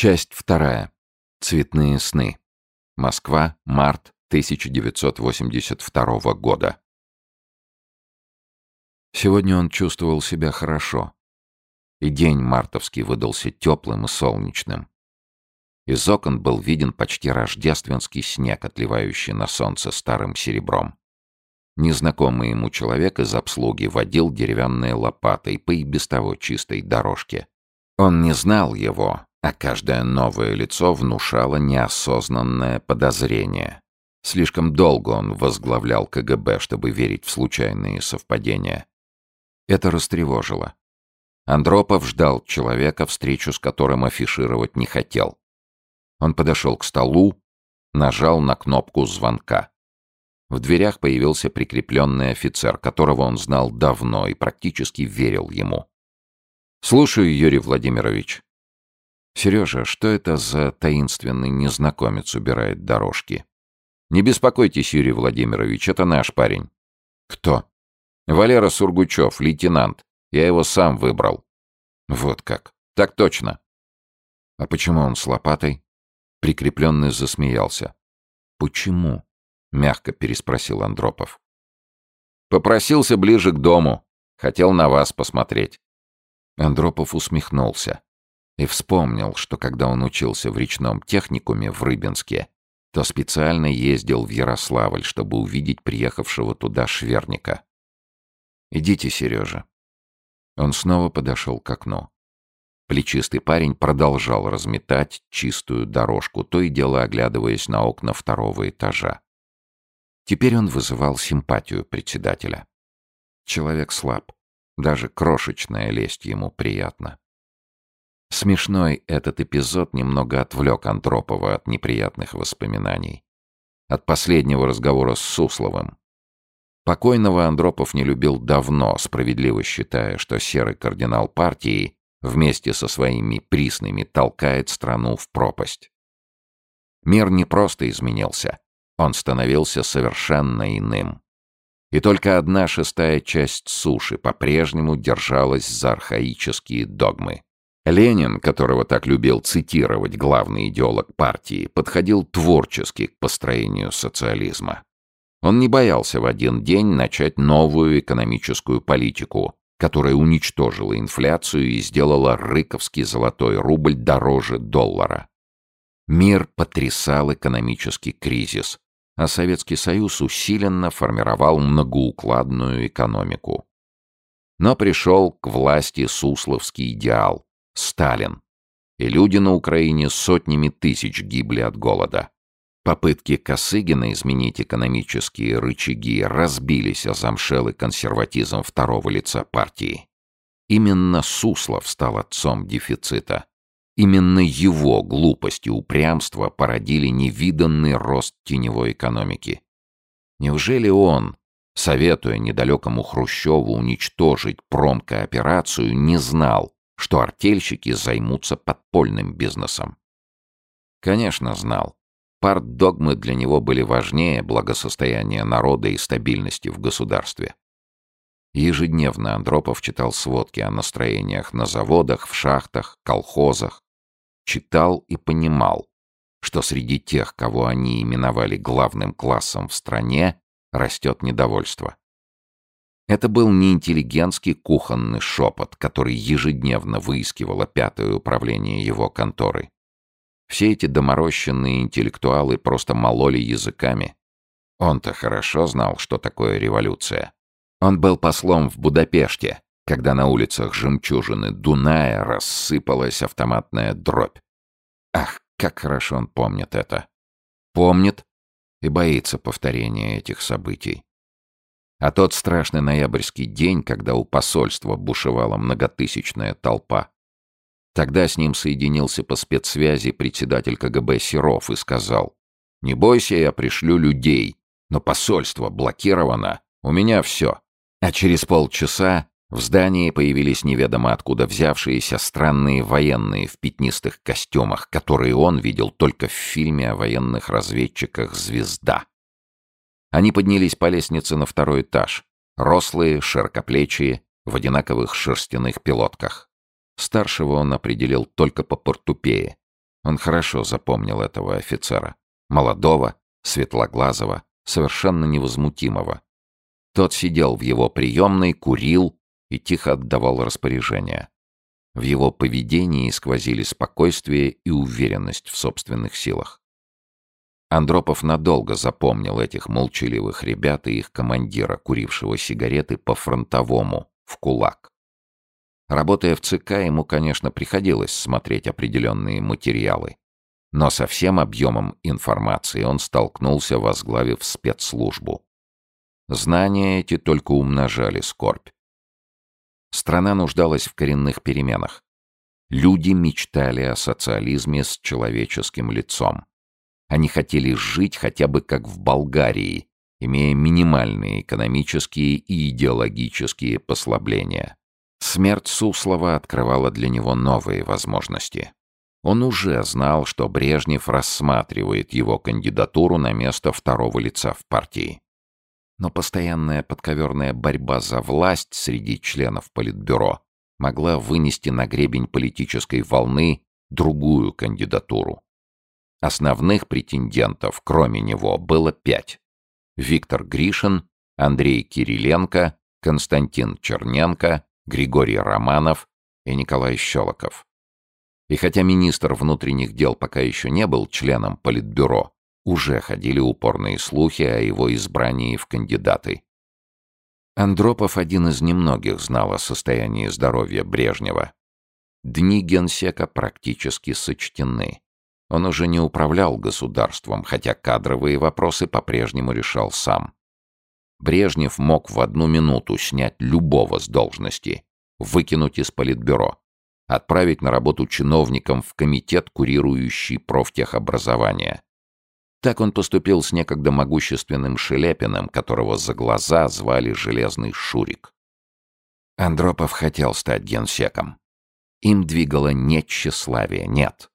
Часть вторая. Цветные сны. Москва, март 1982 года. Сегодня он чувствовал себя хорошо. И день мартовский выдался теплым и солнечным. Из окон был виден почти рождественский снег, отливающий на солнце старым серебром. Незнакомый ему человек из обслуги водил деревянной лопатой по и без того чистой дорожке. Он не знал его, а каждое новое лицо внушало неосознанное подозрение. Слишком долго он возглавлял КГБ, чтобы верить в случайные совпадения. Это растревожило. Андропов ждал человека, встречу с которым афишировать не хотел. Он подошел к столу, нажал на кнопку звонка. В дверях появился прикрепленный офицер, которого он знал давно и практически верил ему. «Слушаю, Юрий Владимирович». «Сережа, что это за таинственный незнакомец убирает дорожки?» «Не беспокойтесь, Юрий Владимирович, это наш парень». «Кто?» «Валера Сургучев, лейтенант. Я его сам выбрал». «Вот как. Так точно». «А почему он с лопатой?» Прикрепленный засмеялся. «Почему?» — мягко переспросил Андропов. «Попросился ближе к дому. Хотел на вас посмотреть». Андропов усмехнулся и вспомнил, что когда он учился в речном техникуме в Рыбинске, то специально ездил в Ярославль, чтобы увидеть приехавшего туда шверника. «Идите, Сережа». Он снова подошел к окну. Плечистый парень продолжал разметать чистую дорожку, то и дело оглядываясь на окна второго этажа. Теперь он вызывал симпатию председателя. Человек слаб. Даже крошечная лесть ему приятна. Смешной этот эпизод немного отвлек Антропова от неприятных воспоминаний. От последнего разговора с Сусловым. Покойного Андропов не любил давно, справедливо считая, что серый кардинал партии вместе со своими присными толкает страну в пропасть. Мир не просто изменился, он становился совершенно иным. И только одна шестая часть суши по-прежнему держалась за архаические догмы. Ленин, которого так любил цитировать главный идеолог партии, подходил творчески к построению социализма. Он не боялся в один день начать новую экономическую политику, которая уничтожила инфляцию и сделала рыковский золотой рубль дороже доллара. Мир потрясал экономический кризис, а Советский Союз усиленно формировал многоукладную экономику. Но пришел к власти сусловский идеал – Сталин, и люди на Украине сотнями тысяч гибли от голода. Попытки Косыгина изменить экономические рычаги разбились о замшелый консерватизм второго лица партии. Именно Суслов стал отцом дефицита. Именно его глупость и упрямство породили невиданный рост теневой экономики. Неужели он, советуя недалекому Хрущеву уничтожить промкооперацию, не знал, что артельщики займутся подпольным бизнесом? Конечно, знал. Партдогмы для него были важнее благосостояния народа и стабильности в государстве. Ежедневно Андропов читал сводки о настроениях на заводах, в шахтах, колхозах. Читал и понимал, что среди тех, кого они именовали главным классом в стране, растет недовольство. Это был не интеллигентский кухонный шепот, который ежедневно выискивало пятое управление его конторы. Все эти доморощенные интеллектуалы просто мололи языками. Он-то хорошо знал, что такое революция. Он был послом в Будапеште, когда на улицах жемчужины Дуная рассыпалась автоматная дробь. Ах, как хорошо он помнит это. Помнит и боится повторения этих событий. А тот страшный ноябрьский день, когда у посольства бушевала многотысячная толпа, Тогда с ним соединился по спецсвязи председатель КГБ Серов и сказал, «Не бойся, я пришлю людей, но посольство блокировано, у меня все». А через полчаса в здании появились неведомо откуда взявшиеся странные военные в пятнистых костюмах, которые он видел только в фильме о военных разведчиках «Звезда». Они поднялись по лестнице на второй этаж, рослые, широкоплечие, в одинаковых шерстяных пилотках. Старшего он определил только по портупее. Он хорошо запомнил этого офицера. Молодого, светлоглазого, совершенно невозмутимого. Тот сидел в его приемной, курил и тихо отдавал распоряжения. В его поведении сквозили спокойствие и уверенность в собственных силах. Андропов надолго запомнил этих молчаливых ребят и их командира, курившего сигареты по-фронтовому, в кулак. Работая в ЦК, ему, конечно, приходилось смотреть определенные материалы. Но со всем объемом информации он столкнулся, возглавив спецслужбу. Знания эти только умножали скорбь. Страна нуждалась в коренных переменах. Люди мечтали о социализме с человеческим лицом. Они хотели жить хотя бы как в Болгарии, имея минимальные экономические и идеологические послабления. Смерть Суслова открывала для него новые возможности. Он уже знал, что Брежнев рассматривает его кандидатуру на место второго лица в партии. Но постоянная подковерная борьба за власть среди членов Политбюро могла вынести на гребень политической волны другую кандидатуру. Основных претендентов, кроме него, было пять. Виктор Гришин, Андрей Кириленко, Константин Черненко, Григорий Романов и Николай Щелоков. И хотя министр внутренних дел пока еще не был членом Политбюро, уже ходили упорные слухи о его избрании в кандидаты. Андропов один из немногих знал о состоянии здоровья Брежнева. Дни генсека практически сочтены. Он уже не управлял государством, хотя кадровые вопросы по-прежнему решал сам. Брежнев мог в одну минуту снять любого с должности, выкинуть из политбюро, отправить на работу чиновником в комитет, курирующий профтехобразование, так он поступил с некогда могущественным Шелепиным, которого за глаза звали Железный Шурик. Андропов хотел стать генсеком. Им двигало не тщеславие, нет.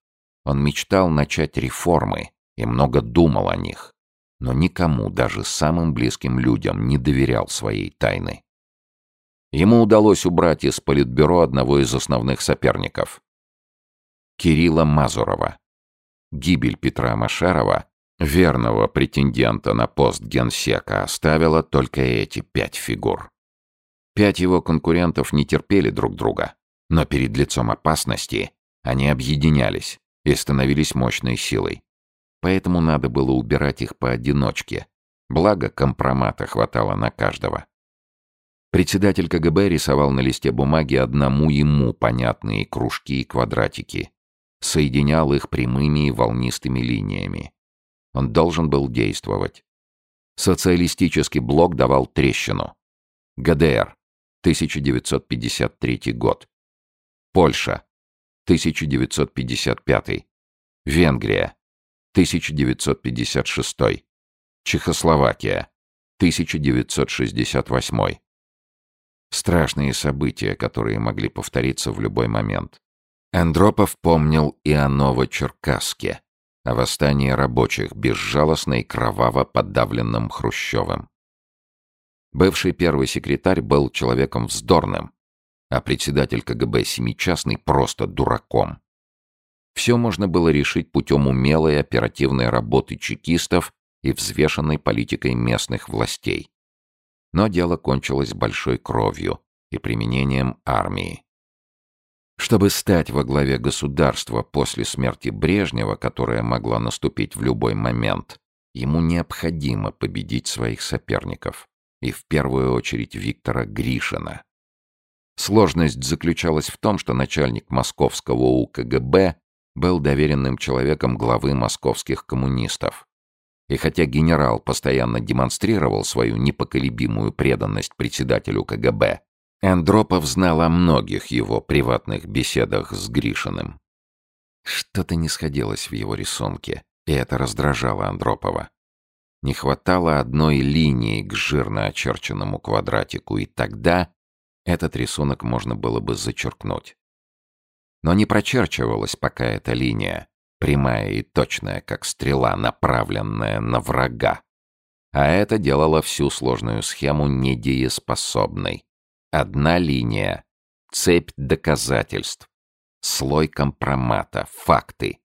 Он мечтал начать реформы и много думал о них, но никому, даже самым близким людям, не доверял своей тайны. Ему удалось убрать из политбюро одного из основных соперников — Кирилла Мазурова. Гибель Петра Машарова Верного претендента на пост генсека оставило только эти пять фигур. Пять его конкурентов не терпели друг друга, но перед лицом опасности они объединялись и становились мощной силой. Поэтому надо было убирать их поодиночке, благо компромата хватало на каждого. Председатель КГБ рисовал на листе бумаги одному ему понятные кружки и квадратики, соединял их прямыми и волнистыми линиями. Он должен был действовать. Социалистический блок давал трещину. ГДР. 1953 год. Польша. 1955. Венгрия. 1956. Чехословакия. 1968. Страшные события, которые могли повториться в любой момент. Андропов помнил и о Новочеркасске, о восстании рабочих, безжалостно и кроваво подавленным Хрущевым. Бывший первый секретарь был человеком вздорным, а председатель КГБ Семичастный просто дураком. Все можно было решить путем умелой оперативной работы чекистов и взвешенной политикой местных властей. Но дело кончилось большой кровью и применением армии. Чтобы стать во главе государства после смерти Брежнева, которая могла наступить в любой момент, ему необходимо победить своих соперников, и в первую очередь Виктора Гришина. Сложность заключалась в том, что начальник московского УКГБ был доверенным человеком главы московских коммунистов. И хотя генерал постоянно демонстрировал свою непоколебимую преданность председателю КГБ, Андропов знал о многих его приватных беседах с Гришиным. Что-то не сходилось в его рисунке, и это раздражало Андропова. Не хватало одной линии к жирно очерченному квадратику, и тогда этот рисунок можно было бы зачеркнуть. Но не прочерчивалась пока эта линия, прямая и точная, как стрела, направленная на врага. А это делало всю сложную схему недееспособной. Одна линия. Цепь доказательств. Слой компромата. Факты.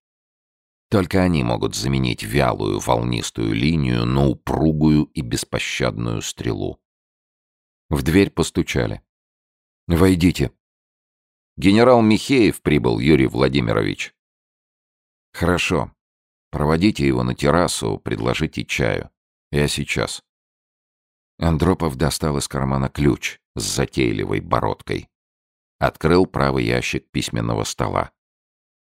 Только они могут заменить вялую волнистую линию на упругую и беспощадную стрелу. В дверь постучали. «Войдите». «Генерал Михеев прибыл, Юрий Владимирович». «Хорошо. Проводите его на террасу, предложите чаю. Я сейчас». Андропов достал из кармана ключ с затейливой бородкой. Открыл правый ящик письменного стола.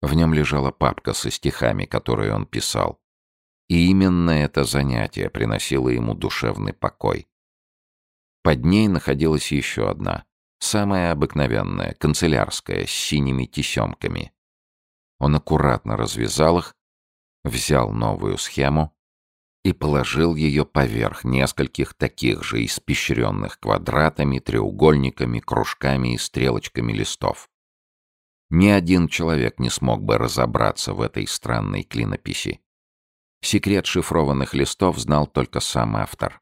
В нем лежала папка со стихами, которые он писал. И именно это занятие приносило ему душевный покой. Под ней находилась еще одна, самая обыкновенная, канцелярская, с синими тесемками. Он аккуратно развязал их, взял новую схему и положил ее поверх нескольких таких же испещренных квадратами, треугольниками, кружками и стрелочками листов. Ни один человек не смог бы разобраться в этой странной клинописи. Секрет шифрованных листов знал только сам автор.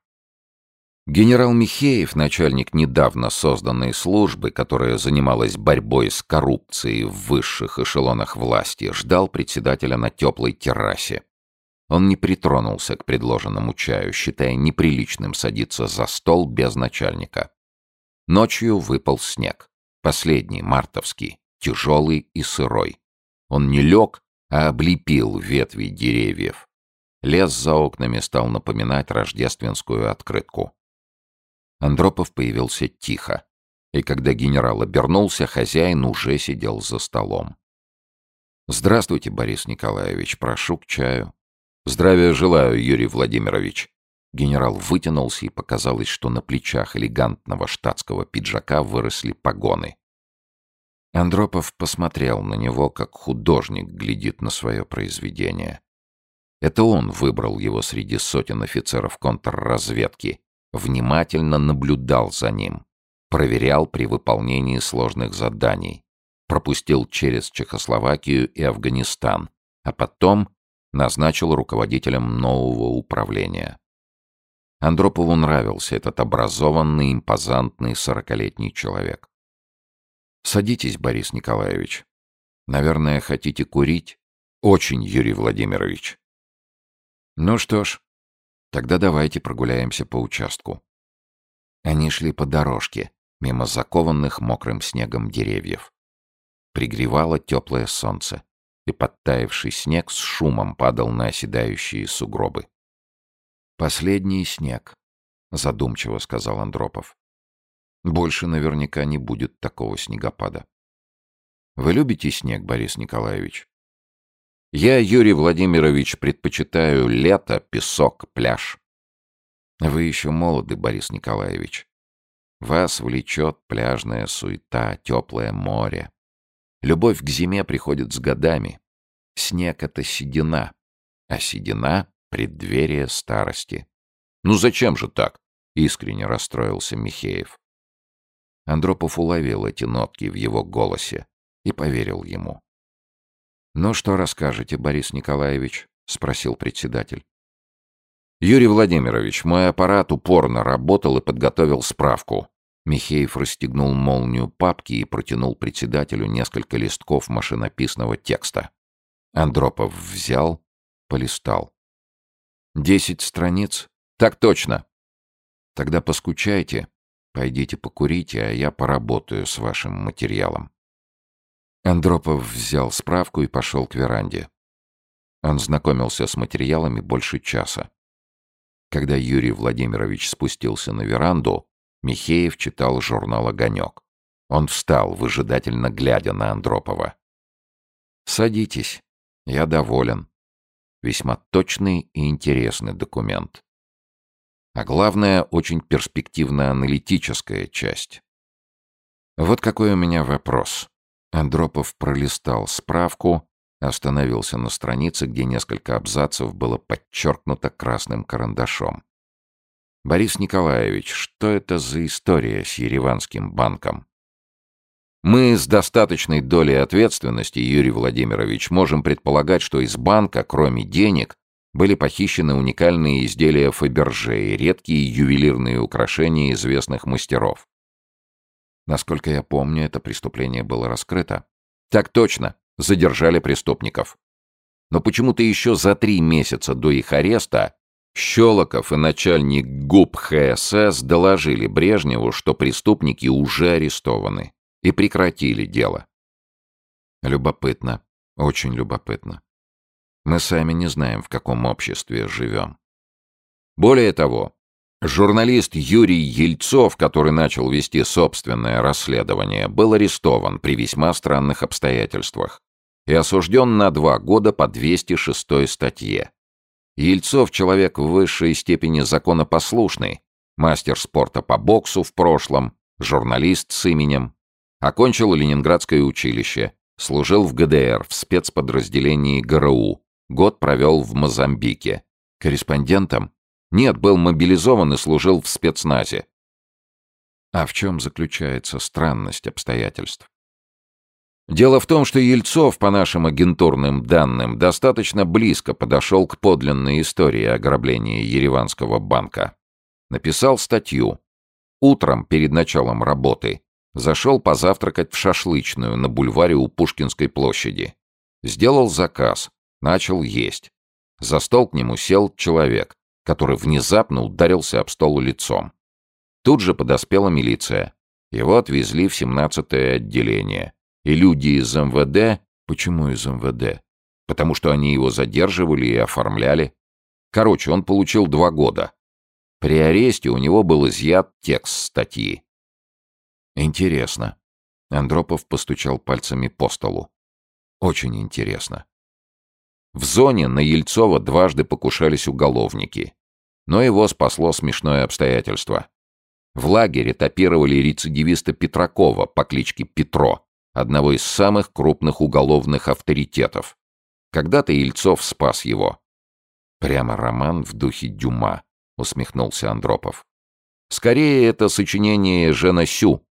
Генерал Михеев, начальник недавно созданной службы, которая занималась борьбой с коррупцией в высших эшелонах власти, ждал председателя на теплой террасе. Он не притронулся к предложенному чаю, считая неприличным садиться за стол без начальника. Ночью выпал снег. Последний, мартовский, тяжелый и сырой. Он не лег, а облепил ветви деревьев. Лес за окнами стал напоминать рождественскую открытку. Андропов появился тихо, и когда генерал обернулся, хозяин уже сидел за столом. «Здравствуйте, Борис Николаевич, прошу к чаю». «Здравия желаю, Юрий Владимирович». Генерал вытянулся, и показалось, что на плечах элегантного штатского пиджака выросли погоны. Андропов посмотрел на него, как художник глядит на свое произведение. Это он выбрал его среди сотен офицеров контрразведки, внимательно наблюдал за ним, проверял при выполнении сложных заданий, пропустил через Чехословакию и Афганистан, а потом назначил руководителем нового управления. Андропову нравился этот образованный, импозантный сорокалетний человек. «Садитесь, Борис Николаевич. Наверное, хотите курить?» «Очень, Юрий Владимирович». «Ну что ж, тогда давайте прогуляемся по участку». Они шли по дорожке, мимо закованных мокрым снегом деревьев. Пригревало теплое солнце и подтаявший снег с шумом падал на оседающие сугробы. «Последний снег», — задумчиво сказал Андропов. «Больше наверняка не будет такого снегопада». «Вы любите снег, Борис Николаевич?» «Я, Юрий Владимирович, предпочитаю лето, песок, пляж». «Вы еще молоды, Борис Николаевич. Вас влечет пляжная суета, теплое море, Любовь к зиме приходит с годами. Снег — это седина, а седина — преддверие старости. «Ну зачем же так?» — искренне расстроился Михеев. Андропов уловил эти нотки в его голосе и поверил ему. «Ну что расскажете, Борис Николаевич?» — спросил председатель. «Юрий Владимирович, мой аппарат упорно работал и подготовил справку. Михеев расстегнул молнию папки и протянул председателю несколько листков машинописного текста. Андропов взял, полистал. «Десять страниц? Так точно!» «Тогда поскучайте, пойдите покурите, а я поработаю с вашим материалом». Андропов взял справку и пошел к веранде. Он знакомился с материалами больше часа. Когда Юрий Владимирович спустился на веранду, Михеев читал журнал «Огонек». Он встал, выжидательно глядя на Андропова. «Садитесь. Я доволен. Весьма точный и интересный документ. А главное, очень перспективная аналитическая часть. Вот какой у меня вопрос». Андропов пролистал справку, остановился на странице, где несколько абзацев было подчеркнуто красным карандашом. Борис Николаевич, что это за история с Ереванским банком? Мы с достаточной долей ответственности, Юрий Владимирович, можем предполагать, что из банка, кроме денег, были похищены уникальные изделия Фаберже и редкие ювелирные украшения известных мастеров. Насколько я помню, это преступление было раскрыто. Так точно, задержали преступников. Но почему-то еще за три месяца до их ареста Щелоков и начальник ГУП ХСС доложили Брежневу, что преступники уже арестованы, и прекратили дело. Любопытно, очень любопытно. Мы сами не знаем, в каком обществе живем. Более того, журналист Юрий Ельцов, который начал вести собственное расследование, был арестован при весьма странных обстоятельствах и осужден на два года по 206 статье. Ельцов человек в высшей степени законопослушный, мастер спорта по боксу в прошлом, журналист с именем. Окончил Ленинградское училище, служил в ГДР в спецподразделении ГРУ, год провел в Мозамбике. Корреспондентом? Нет, был мобилизован и служил в спецназе. А в чем заключается странность обстоятельств? Дело в том, что Ельцов, по нашим агентурным данным, достаточно близко подошел к подлинной истории ограбления Ереванского банка. Написал статью. Утром, перед началом работы, зашел позавтракать в шашлычную на бульваре у Пушкинской площади. Сделал заказ, начал есть. За стол к нему сел человек, который внезапно ударился об стол лицом. Тут же подоспела милиция. Его отвезли в 17-е отделение и люди из МВД... Почему из МВД? Потому что они его задерживали и оформляли. Короче, он получил два года. При аресте у него был изъят текст статьи. Интересно. Андропов постучал пальцами по столу. Очень интересно. В зоне на Ельцова дважды покушались уголовники. Но его спасло смешное обстоятельство. В лагере топировали рецидивиста Петракова по кличке Петро, одного из самых крупных уголовных авторитетов. Когда-то Ельцов спас его. Прямо роман в духе Дюма, усмехнулся Андропов. Скорее, это сочинение Жена Сю.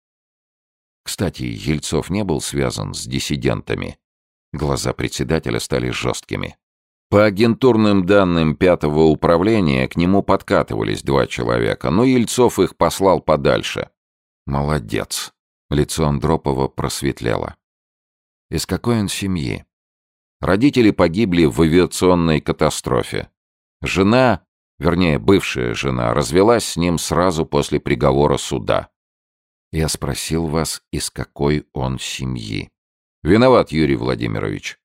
Кстати, Ельцов не был связан с диссидентами. Глаза председателя стали жесткими. По агентурным данным пятого управления к нему подкатывались два человека, но Ельцов их послал подальше. Молодец. Лицо Андропова просветлело. Из какой он семьи? Родители погибли в авиационной катастрофе. Жена, вернее, бывшая жена, развелась с ним сразу после приговора суда. Я спросил вас, из какой он семьи. Виноват, Юрий Владимирович.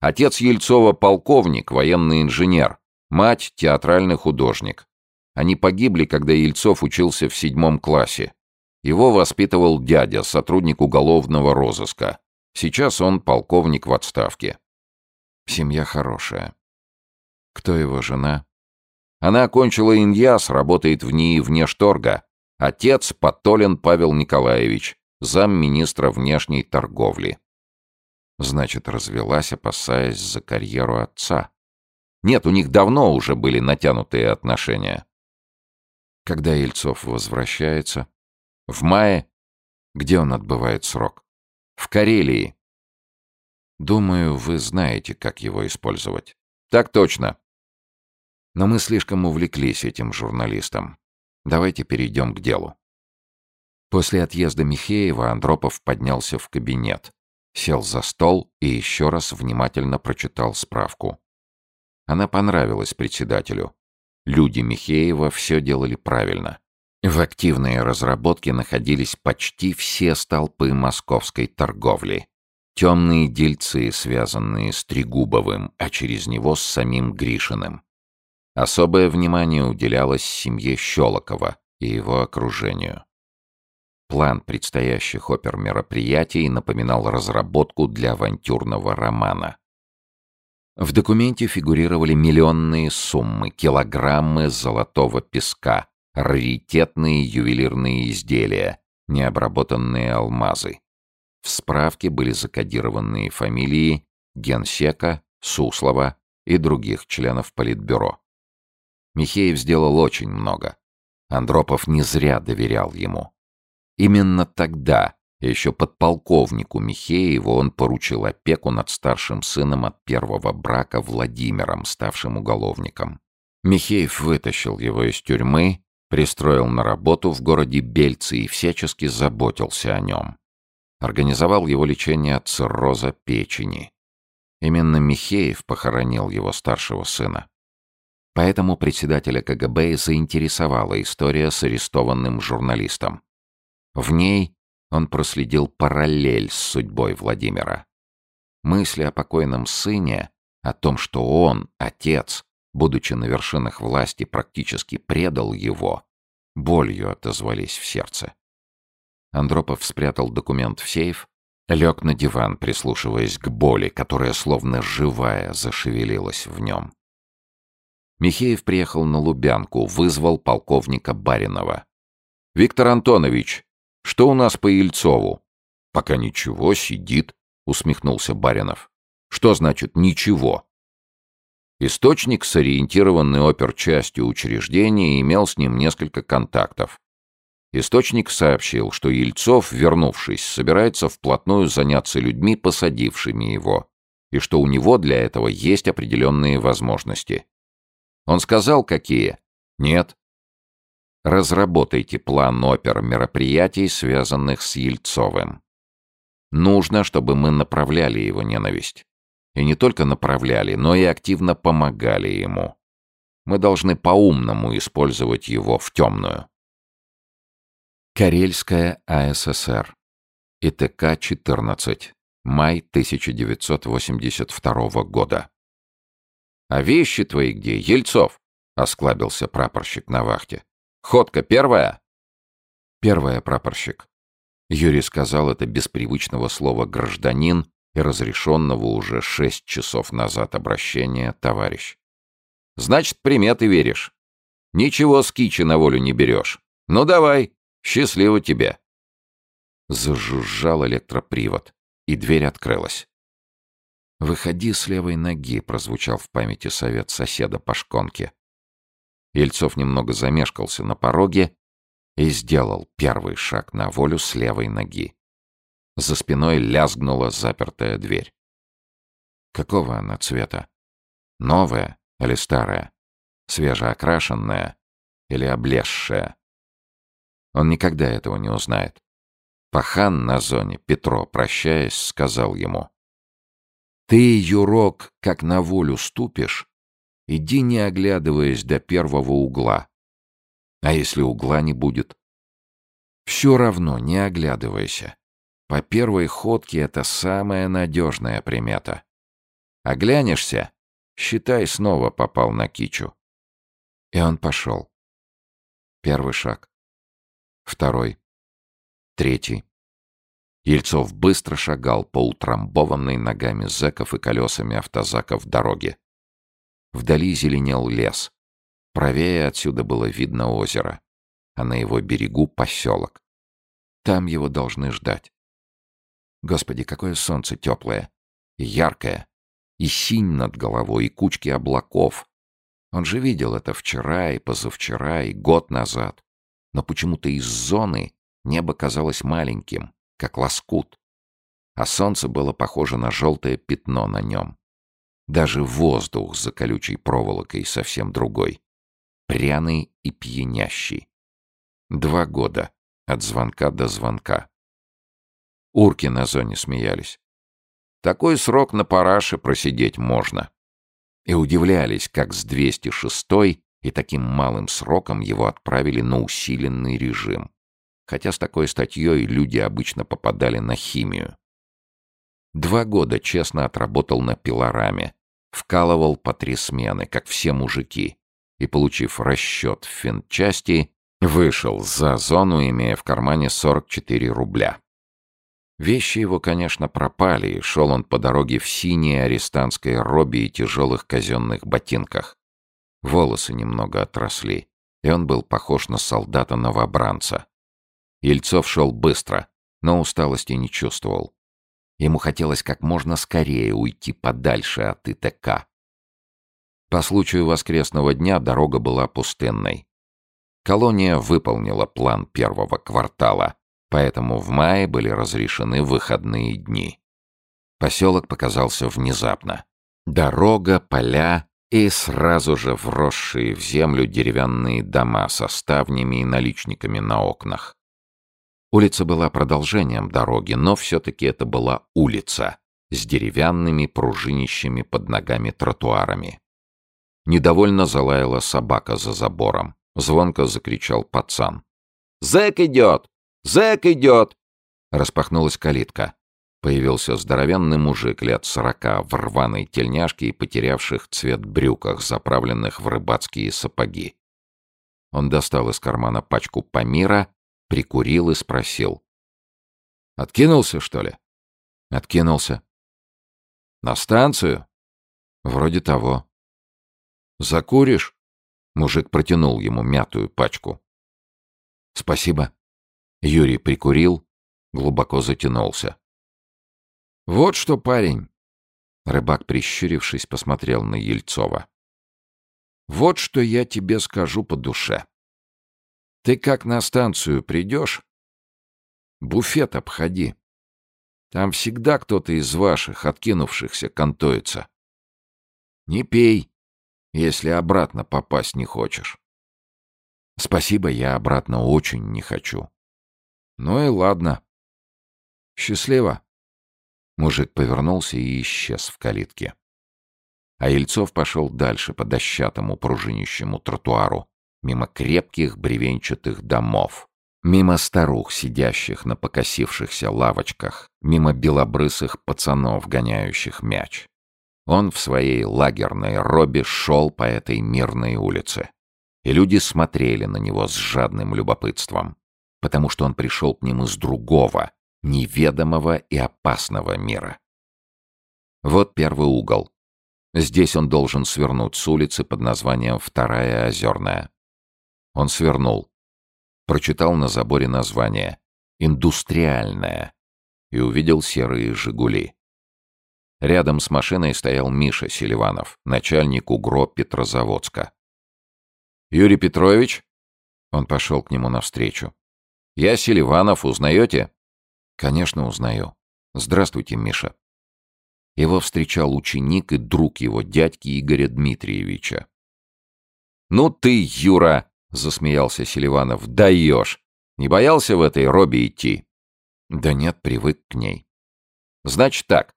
Отец Ельцова полковник, военный инженер, мать театральный художник. Они погибли, когда Ельцов учился в седьмом классе. Его воспитывал дядя, сотрудник уголовного розыска. Сейчас он полковник в отставке. Семья хорошая. Кто его жена? Она окончила Иньяс, работает в НИИ внешторга. Отец Потолин Павел Николаевич, замминистра внешней торговли. Значит, развелась, опасаясь за карьеру отца. Нет, у них давно уже были натянутые отношения. Когда Ельцов возвращается, в мае? Где он отбывает срок? В Карелии. Думаю, вы знаете, как его использовать. Так точно. Но мы слишком увлеклись этим журналистом. Давайте перейдем к делу. После отъезда Михеева Андропов поднялся в кабинет, сел за стол и еще раз внимательно прочитал справку. Она понравилась председателю. Люди Михеева все делали правильно. В активной разработке находились почти все столпы московской торговли. Темные дельцы, связанные с Трегубовым, а через него с самим Гришиным. Особое внимание уделялось семье Щелокова и его окружению. План предстоящих опер-мероприятий напоминал разработку для авантюрного романа. В документе фигурировали миллионные суммы, килограммы золотого песка, раритетные ювелирные изделия, необработанные алмазы. В справке были закодированные фамилии Генсека, Суслова и других членов Политбюро. Михеев сделал очень много. Андропов не зря доверял ему. Именно тогда, еще подполковнику Михееву, он поручил опеку над старшим сыном от первого брака Владимиром, ставшим уголовником. Михеев вытащил его из тюрьмы Пристроил на работу в городе Бельцы и всячески заботился о нем. Организовал его лечение от цирроза печени. Именно Михеев похоронил его старшего сына. Поэтому председателя КГБ заинтересовала история с арестованным журналистом. В ней он проследил параллель с судьбой Владимира. Мысли о покойном сыне, о том, что он, отец, будучи на вершинах власти, практически предал его, болью отозвались в сердце. Андропов спрятал документ в сейф, лег на диван, прислушиваясь к боли, которая словно живая зашевелилась в нем. Михеев приехал на Лубянку, вызвал полковника Баринова. «Виктор Антонович, что у нас по Ельцову?» «Пока ничего, сидит», — усмехнулся Баринов. «Что значит «ничего»?» Источник, сориентированный оперчастью учреждения, имел с ним несколько контактов. Источник сообщил, что Ельцов, вернувшись, собирается вплотную заняться людьми, посадившими его, и что у него для этого есть определенные возможности. Он сказал, какие? Нет. Разработайте план опер мероприятий, связанных с Ельцовым. Нужно, чтобы мы направляли его ненависть. И не только направляли, но и активно помогали ему. Мы должны по-умному использовать его в темную. Карельская АССР. ИТК-14. Май 1982 года. «А вещи твои где, Ельцов?» — осклабился прапорщик на вахте. «Ходка первая?» «Первая, прапорщик». Юрий сказал это без привычного слова «гражданин» и разрешенного уже шесть часов назад обращения «товарищ». «Значит, приметы веришь. Ничего с кичи на волю не берешь. Ну давай, счастливо тебе». Зажужжал электропривод, и дверь открылась. «Выходи с левой ноги», — прозвучал в памяти совет соседа по шконке. Ельцов немного замешкался на пороге и сделал первый шаг на волю с левой ноги. За спиной лязгнула запертая дверь. Какого она цвета? Новая или старая? Свежеокрашенная или облезшая? Он никогда этого не узнает. Пахан на зоне, Петро, прощаясь, сказал ему. «Ты, Юрок, как на волю ступишь, иди не оглядываясь до первого угла. А если угла не будет? Все равно не оглядывайся. По первой ходке это самая надежная примета. Оглянешься, считай, снова попал на кичу. И он пошел. Первый шаг. Второй. Третий. Ельцов быстро шагал по утрамбованной ногами зэков и колесами автозаков дороге. Вдали зеленел лес. Правее отсюда было видно озеро, а на его берегу поселок. Там его должны ждать. Господи, какое солнце теплое яркое, и синь над головой, и кучки облаков. Он же видел это вчера и позавчера, и год назад. Но почему-то из зоны небо казалось маленьким, как лоскут. А солнце было похоже на желтое пятно на нем. Даже воздух за колючей проволокой совсем другой. Пряный и пьянящий. Два года. От звонка до звонка. Урки на зоне смеялись. Такой срок на параше просидеть можно. И удивлялись, как с 206-й и таким малым сроком его отправили на усиленный режим. Хотя с такой статьей люди обычно попадали на химию. Два года честно отработал на пилораме. Вкалывал по три смены, как все мужики. И, получив расчет в финчасти, вышел за зону, имея в кармане 44 рубля. Вещи его, конечно, пропали, и шел он по дороге в синей арестантской робе и тяжелых казенных ботинках. Волосы немного отросли, и он был похож на солдата-новобранца. Ельцов шел быстро, но усталости не чувствовал. Ему хотелось как можно скорее уйти подальше от ИТК. По случаю воскресного дня дорога была пустынной. Колония выполнила план первого квартала, поэтому в мае были разрешены выходные дни. Поселок показался внезапно. Дорога, поля и сразу же вросшие в землю деревянные дома со ставнями и наличниками на окнах. Улица была продолжением дороги, но все-таки это была улица, с деревянными пружинищами под ногами тротуарами. Недовольно залаяла собака за забором. Звонко закричал пацан. «Зэк идет! Зэк идет!» Распахнулась калитка. Появился здоровенный мужик лет сорока в рваной тельняшке и потерявших цвет брюках, заправленных в рыбацкие сапоги. Он достал из кармана пачку Памира, прикурил и спросил. «Откинулся, что ли?» «Откинулся». «На станцию?» «Вроде того». «Закуришь?» Мужик протянул ему мятую пачку. «Спасибо». Юрий прикурил, глубоко затянулся. «Вот что, парень!» Рыбак, прищурившись, посмотрел на Ельцова. «Вот что я тебе скажу по душе. Ты как на станцию придешь, буфет обходи. Там всегда кто-то из ваших, откинувшихся, контуется. Не пей, если обратно попасть не хочешь. Спасибо, я обратно очень не хочу. Ну и ладно. Счастливо. Мужик повернулся и исчез в калитке. А Ельцов пошел дальше по дощатому пружинищему тротуару, мимо крепких бревенчатых домов, мимо старух, сидящих на покосившихся лавочках, мимо белобрысых пацанов, гоняющих мяч. Он в своей лагерной робе шел по этой мирной улице. И люди смотрели на него с жадным любопытством, потому что он пришел к ним из другого, неведомого и опасного мира. Вот первый угол. Здесь он должен свернуть с улицы под названием Вторая Озерная. Он свернул. Прочитал на заборе название «Индустриальная» и увидел серые «Жигули». Рядом с машиной стоял Миша Селиванов, начальник УГРО Петрозаводска. «Юрий Петрович?» Он пошел к нему навстречу. «Я Селиванов, узнаете?» «Конечно, узнаю. Здравствуйте, Миша». Его встречал ученик и друг его, дядьки Игоря Дмитриевича. «Ну ты, Юра!» — засмеялся Селиванов. «Даешь! Не боялся в этой робе идти?» «Да нет, привык к ней». «Значит так.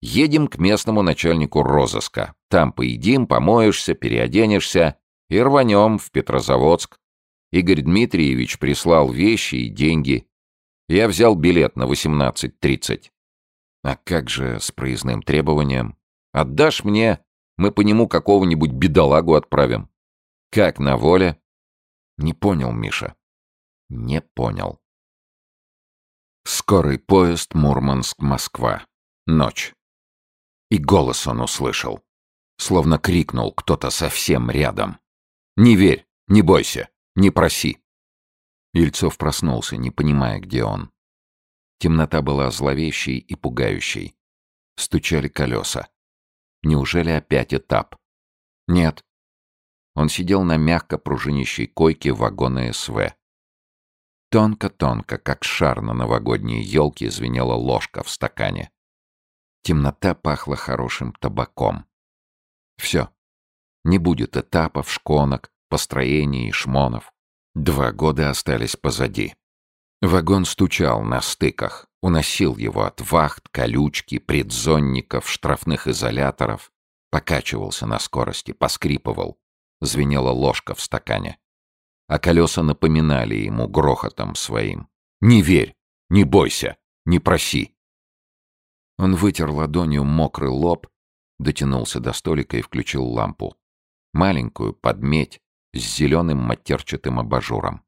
Едем к местному начальнику розыска. Там поедим, помоешься, переоденешься и рванем в Петрозаводск. Игорь Дмитриевич прислал вещи и деньги. Я взял билет на 18.30. А как же с проездным требованием? Отдашь мне, мы по нему какого-нибудь бедолагу отправим. Как на воле? Не понял, Миша. Не понял. Скорый поезд Мурманск-Москва. Ночь. И голос он услышал. Словно крикнул кто-то совсем рядом. «Не верь, не бойся, не проси». Ильцов проснулся, не понимая, где он. Темнота была зловещей и пугающей. Стучали колеса. Неужели опять этап? Нет. Он сидел на мягко пружинищей койке вагона СВ. Тонко-тонко, как шар на новогодней елке, звенела ложка в стакане. Темнота пахла хорошим табаком. Все. Не будет этапов, шконок, построений и шмонов. Два года остались позади. Вагон стучал на стыках, уносил его от вахт, колючки, предзонников, штрафных изоляторов, покачивался на скорости, поскрипывал, звенела ложка в стакане. А колеса напоминали ему грохотом своим. «Не верь! Не бойся! Не проси!» Он вытер ладонью мокрый лоб, дотянулся до столика и включил лампу. Маленькую, под медь, с зеленым матерчатым абажуром.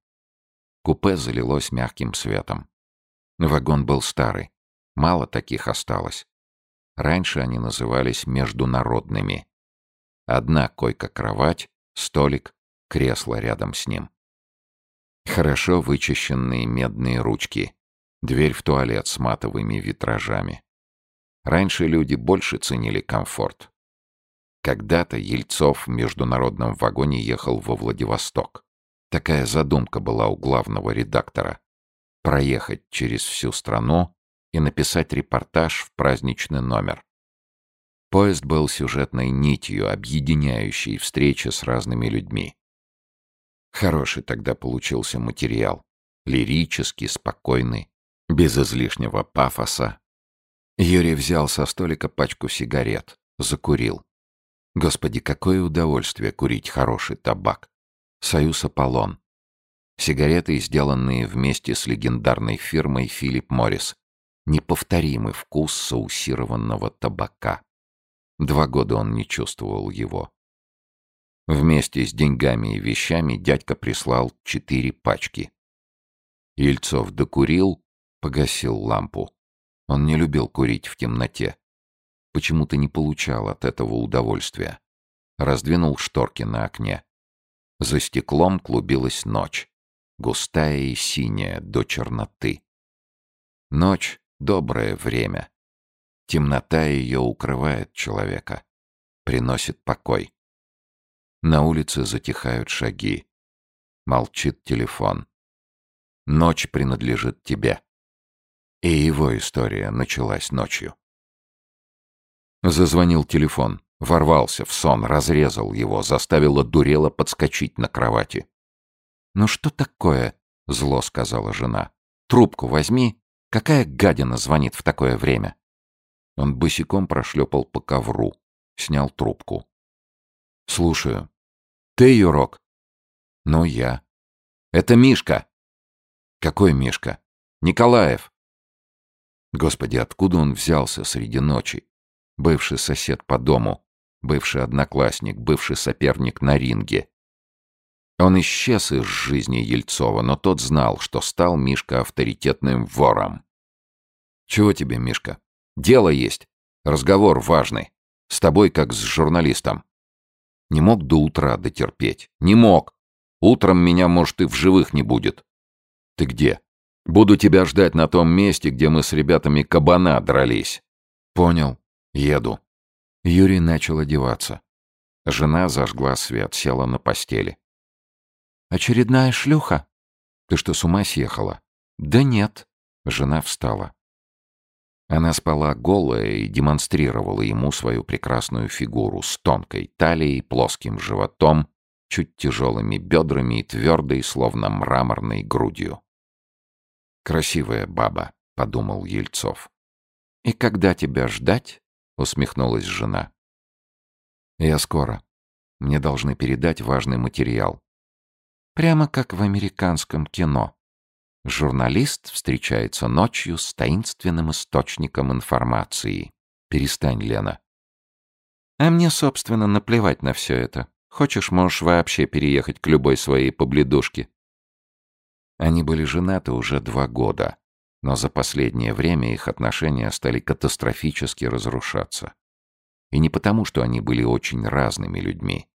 Купе залилось мягким светом. Вагон был старый. Мало таких осталось. Раньше они назывались международными. Одна койка-кровать, столик, кресло рядом с ним. Хорошо вычищенные медные ручки. Дверь в туалет с матовыми витражами. Раньше люди больше ценили комфорт. Когда-то Ельцов в международном вагоне ехал во Владивосток. Такая задумка была у главного редактора. Проехать через всю страну и написать репортаж в праздничный номер. Поезд был сюжетной нитью, объединяющей встречи с разными людьми. Хороший тогда получился материал. Лирический, спокойный, без излишнего пафоса. Юрий взял со столика пачку сигарет, закурил. Господи, какое удовольствие курить хороший табак. Союз Аполлон. Сигареты, сделанные вместе с легендарной фирмой Филипп Моррис. Неповторимый вкус саусированного табака. Два года он не чувствовал его. Вместе с деньгами и вещами дядька прислал четыре пачки. Ельцов докурил, погасил лампу. Он не любил курить в темноте. Почему-то не получал от этого удовольствия. Раздвинул шторки на окне. За стеклом клубилась ночь, густая и синяя до черноты. Ночь — доброе время. Темнота ее укрывает человека, приносит покой. На улице затихают шаги. Молчит телефон. Ночь принадлежит тебе. И его история началась ночью. Зазвонил телефон. Ворвался в сон, разрезал его, заставил одурело подскочить на кровати. «Ну что такое?» — зло сказала жена. «Трубку возьми. Какая гадина звонит в такое время?» Он босиком прошлепал по ковру, снял трубку. «Слушаю. Ты, Юрок?» «Ну, я». «Это Мишка». «Какой Мишка?» «Николаев». Господи, откуда он взялся среди ночи? Бывший сосед по дому, бывший одноклассник, бывший соперник на ринге. Он исчез из жизни Ельцова, но тот знал, что стал Мишка авторитетным вором. «Чего тебе, Мишка? Дело есть. Разговор важный. С тобой, как с журналистом». Не мог до утра дотерпеть. Не мог. Утром меня, может, и в живых не будет. Ты где? Буду тебя ждать на том месте, где мы с ребятами кабана дрались. Понял. Еду. Юрий начал одеваться. Жена зажгла свет, села на постели. «Очередная шлюха?» «Ты что, с ума съехала?» «Да нет». Жена встала. Она спала голая и демонстрировала ему свою прекрасную фигуру с тонкой талией, плоским животом, чуть тяжелыми бедрами и твердой, словно мраморной грудью. «Красивая баба», — подумал Ельцов. «И когда тебя ждать?» — усмехнулась жена. «Я скоро. Мне должны передать важный материал. Прямо как в американском кино. Журналист встречается ночью с таинственным источником информации. Перестань, Лена. А мне, собственно, наплевать на все это. Хочешь, можешь вообще переехать к любой своей побледушке. Они были женаты уже два года, но за последнее время их отношения стали катастрофически разрушаться. И не потому, что они были очень разными людьми.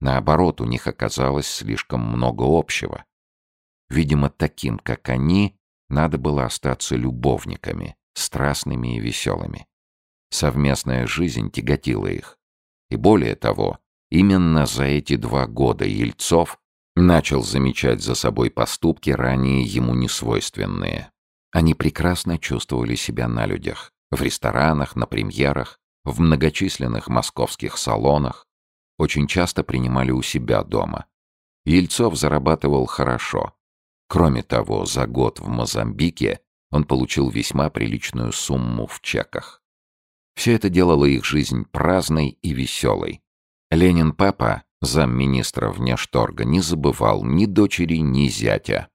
Наоборот, у них оказалось слишком много общего. Видимо, таким, как они, надо было остаться любовниками, страстными и веселыми. Совместная жизнь тяготила их. И более того, именно за эти два года Ельцов Начал замечать за собой поступки, ранее ему несвойственные. Они прекрасно чувствовали себя на людях. В ресторанах, на премьерах, в многочисленных московских салонах. Очень часто принимали у себя дома. Ельцов зарабатывал хорошо. Кроме того, за год в Мозамбике он получил весьма приличную сумму в чеках. Все это делало их жизнь праздной и веселой. Ленин папа замминистра внешторга, не забывал ни дочери, ни зятя.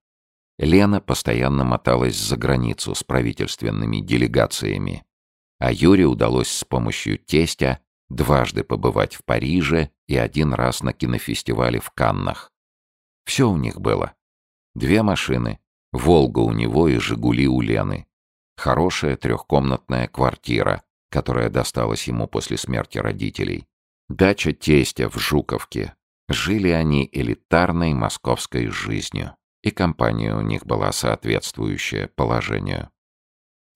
Лена постоянно моталась за границу с правительственными делегациями. А Юре удалось с помощью тестя дважды побывать в Париже и один раз на кинофестивале в Каннах. Все у них было. Две машины, «Волга» у него и «Жигули» у Лены. Хорошая трехкомнатная квартира, которая досталась ему после смерти родителей. Дача тестя в Жуковке. Жили они элитарной московской жизнью, и компания у них была соответствующая положению.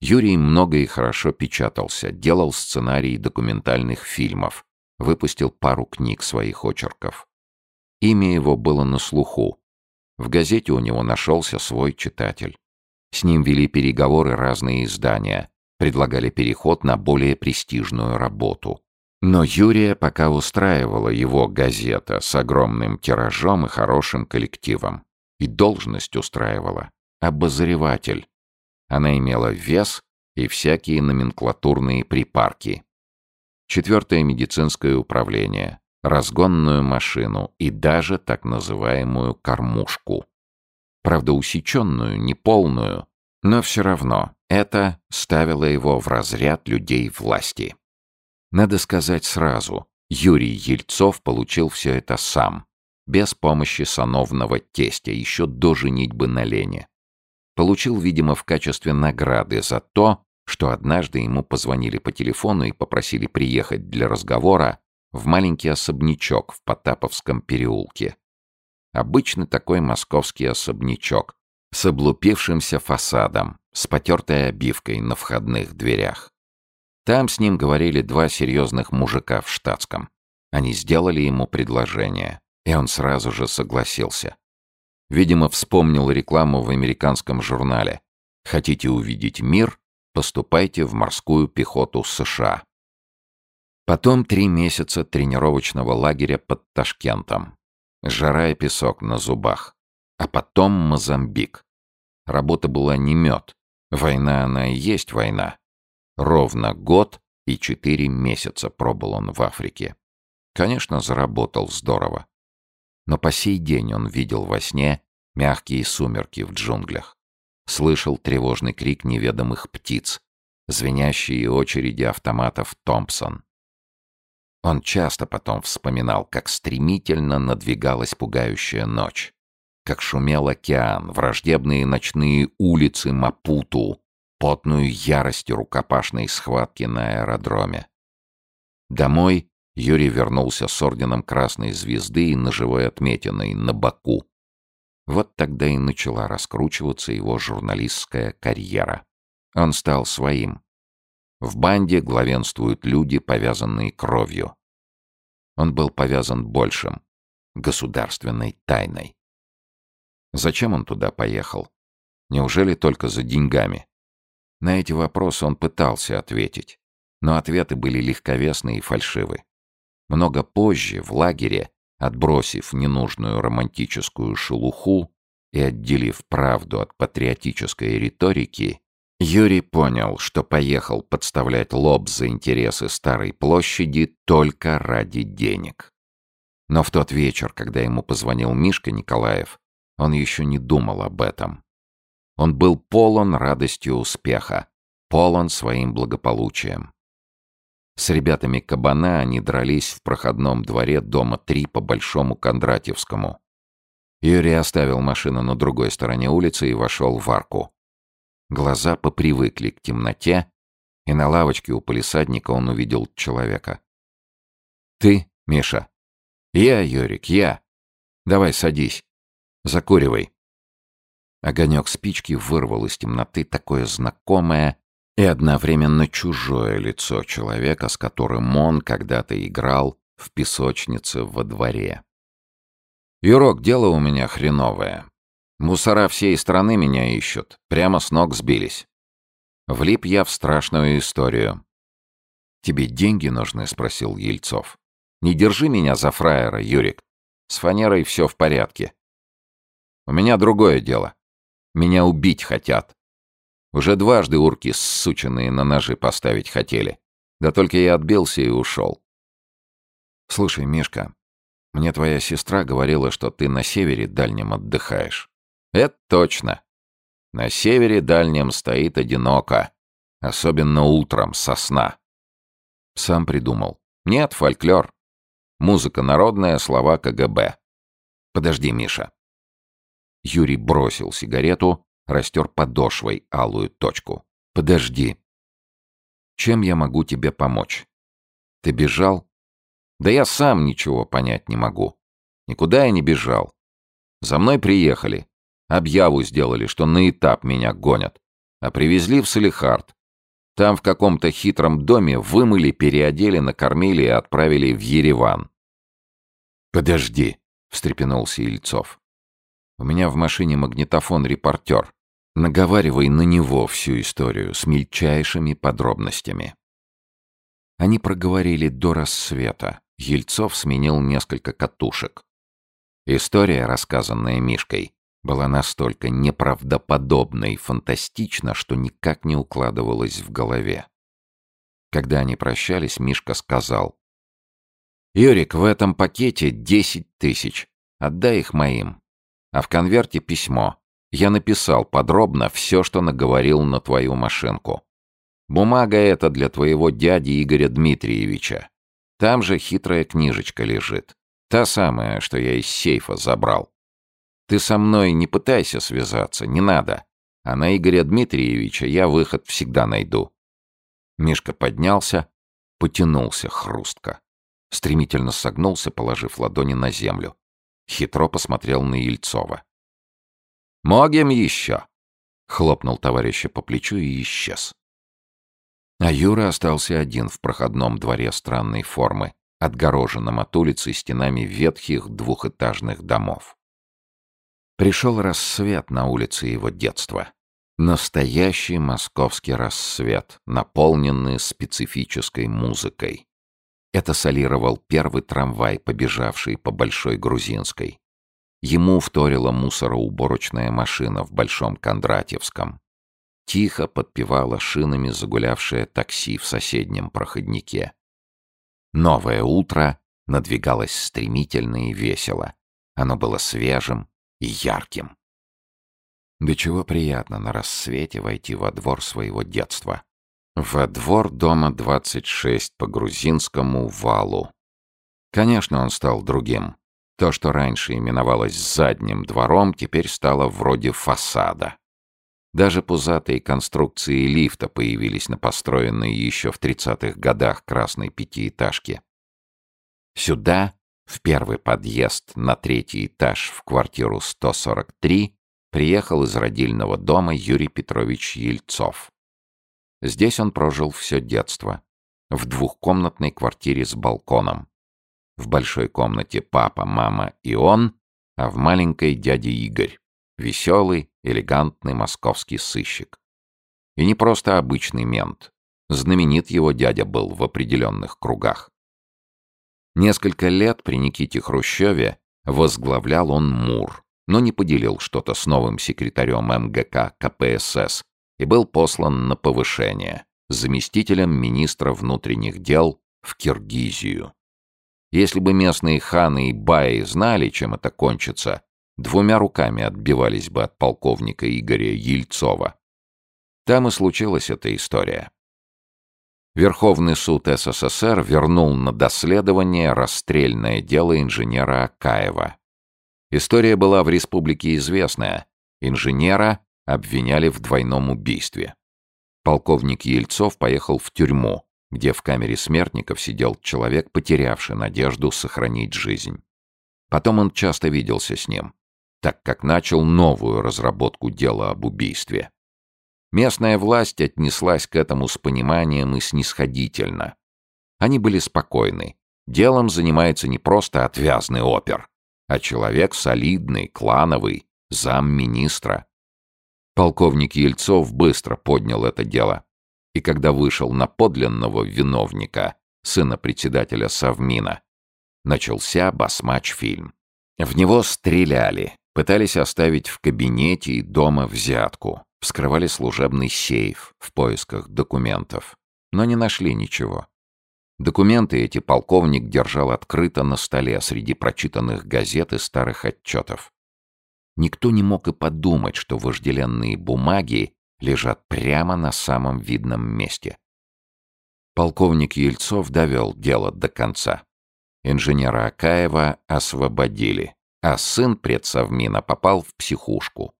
Юрий много и хорошо печатался, делал сценарии документальных фильмов, выпустил пару книг своих очерков. Имя его было на слуху. В газете у него нашелся свой читатель. С ним вели переговоры разные издания, предлагали переход на более престижную работу — но Юрия пока устраивала его газета с огромным тиражом и хорошим коллективом. И должность устраивала. Обозреватель. Она имела вес и всякие номенклатурные припарки. Четвертое медицинское управление, разгонную машину и даже так называемую кормушку. Правда, усеченную, неполную, но все равно это ставило его в разряд людей власти. Надо сказать сразу, Юрий Ельцов получил все это сам, без помощи сановного тестя, еще до женитьбы на Лене. Получил, видимо, в качестве награды за то, что однажды ему позвонили по телефону и попросили приехать для разговора в маленький особнячок в Потаповском переулке. Обычный такой московский особнячок с облупившимся фасадом, с потертой обивкой на входных дверях. Там с ним говорили два серьезных мужика в штатском. Они сделали ему предложение, и он сразу же согласился. Видимо, вспомнил рекламу в американском журнале. «Хотите увидеть мир? Поступайте в морскую пехоту США». Потом три месяца тренировочного лагеря под Ташкентом. Жара и песок на зубах. А потом Мозамбик. Работа была не мед. Война она и есть война. Ровно год и четыре месяца пробыл он в Африке. Конечно, заработал здорово. Но по сей день он видел во сне мягкие сумерки в джунглях. Слышал тревожный крик неведомых птиц, звенящие очереди автоматов «Томпсон». Он часто потом вспоминал, как стремительно надвигалась пугающая ночь, как шумел океан, враждебные ночные улицы Мапуту, потную ярость рукопашной схватки на аэродроме. Домой Юрий вернулся с орденом Красной Звезды и ножевой отметиной на боку. Вот тогда и начала раскручиваться его журналистская карьера. Он стал своим. В банде главенствуют люди, повязанные кровью. Он был повязан большим — государственной тайной. Зачем он туда поехал? Неужели только за деньгами? На эти вопросы он пытался ответить, но ответы были легковесны и фальшивы. Много позже, в лагере, отбросив ненужную романтическую шелуху и отделив правду от патриотической риторики, Юрий понял, что поехал подставлять лоб за интересы Старой площади только ради денег. Но в тот вечер, когда ему позвонил Мишка Николаев, он еще не думал об этом. Он был полон радостью успеха, полон своим благополучием. С ребятами кабана они дрались в проходном дворе дома 3 по Большому Кондратьевскому. Юрий оставил машину на другой стороне улицы и вошел в арку. Глаза попривыкли к темноте, и на лавочке у полисадника он увидел человека. «Ты, Миша?» «Я, Юрик, я. Давай садись. Закуривай». Огонек спички вырвал из темноты такое знакомое и одновременно чужое лицо человека, с которым он когда-то играл в песочнице во дворе. «Юрок, дело у меня хреновое. Мусора всей страны меня ищут, прямо с ног сбились. Влип я в страшную историю». «Тебе деньги нужны?» — спросил Ельцов. «Не держи меня за фраера, Юрик. С фанерой все в порядке. У меня другое дело. Меня убить хотят. Уже дважды урки ссученные на ножи поставить хотели. Да только я отбился и ушел. Слушай, Мишка, мне твоя сестра говорила, что ты на севере дальнем отдыхаешь. Это точно. На севере дальнем стоит одиноко. Особенно утром, сосна. Сам придумал. Нет, фольклор. Музыка народная, слова КГБ. Подожди, Миша. Юрий бросил сигарету, растер подошвой алую точку. «Подожди. Чем я могу тебе помочь? Ты бежал? Да я сам ничего понять не могу. Никуда я не бежал. За мной приехали. Объяву сделали, что на этап меня гонят. А привезли в Салихард. Там в каком-то хитром доме вымыли, переодели, накормили и отправили в Ереван. «Подожди», — встрепенулся Ильцов. «У меня в машине магнитофон-репортер. Наговаривай на него всю историю с мельчайшими подробностями. Они проговорили до рассвета. Ельцов сменил несколько катушек. История, рассказанная Мишкой, была настолько неправдоподобна и фантастична, что никак не укладывалась в голове. Когда они прощались, Мишка сказал. «Юрик, в этом пакете десять тысяч. Отдай их моим. А в конверте письмо. Я написал подробно все, что наговорил на твою машинку. Бумага эта для твоего дяди Игоря Дмитриевича. Там же хитрая книжечка лежит. Та самая, что я из сейфа забрал. Ты со мной не пытайся связаться, не надо. А на Игоря Дмитриевича я выход всегда найду. Мишка поднялся, потянулся хрустко. Стремительно согнулся, положив ладони на землю. Хитро посмотрел на Ельцова. «Могем еще!» — хлопнул товарища по плечу и исчез. А Юра остался один в проходном дворе странной формы, отгороженном от улицы стенами ветхих двухэтажных домов. Пришел рассвет на улице его детства. Настоящий московский рассвет, наполненный специфической музыкой. Это солировал первый трамвай, побежавший по Большой Грузинской. Ему вторила мусороуборочная машина в Большом Кондратьевском. Тихо подпевало шинами загулявшее такси в соседнем проходнике. Новое утро надвигалось стремительно и весело. Оно было свежим и ярким. До чего приятно на рассвете войти во двор своего детства. Во двор дома 26 по грузинскому валу. Конечно, он стал другим. То, что раньше именовалось задним двором, теперь стало вроде фасада. Даже пузатые конструкции лифта появились на построенной еще в 30-х годах красной пятиэтажке. Сюда, в первый подъезд на третий этаж в квартиру 143, приехал из родильного дома Юрий Петрович Ельцов. Здесь он прожил все детство. В двухкомнатной квартире с балконом. В большой комнате папа, мама и он, а в маленькой дядя Игорь. Веселый, элегантный московский сыщик. И не просто обычный мент. Знаменит его дядя был в определенных кругах. Несколько лет при Никите Хрущеве возглавлял он МУР, но не поделил что-то с новым секретарем МГК КПСС и был послан на повышение заместителем министра внутренних дел в Киргизию. Если бы местные ханы и баи знали, чем это кончится, двумя руками отбивались бы от полковника Игоря Ельцова. Там и случилась эта история. Верховный суд СССР вернул на доследование расстрельное дело инженера Акаева. История была в республике известная. Инженера обвиняли в двойном убийстве. Полковник Ельцов поехал в тюрьму, где в камере смертников сидел человек, потерявший надежду сохранить жизнь. Потом он часто виделся с ним так как начал новую разработку дела об убийстве. Местная власть отнеслась к этому с пониманием и снисходительно. Они были спокойны. Делом занимается не просто отвязный опер, а человек солидный, клановый, замминистра. Полковник Ельцов быстро поднял это дело. И когда вышел на подлинного виновника, сына председателя Совмина, начался басмач-фильм. В него стреляли, Пытались оставить в кабинете и дома взятку. Вскрывали служебный сейф в поисках документов. Но не нашли ничего. Документы эти полковник держал открыто на столе среди прочитанных газет и старых отчетов. Никто не мог и подумать, что вожделенные бумаги лежат прямо на самом видном месте. Полковник Ельцов довел дело до конца. Инженера Акаева освободили а сын предсовмина попал в психушку.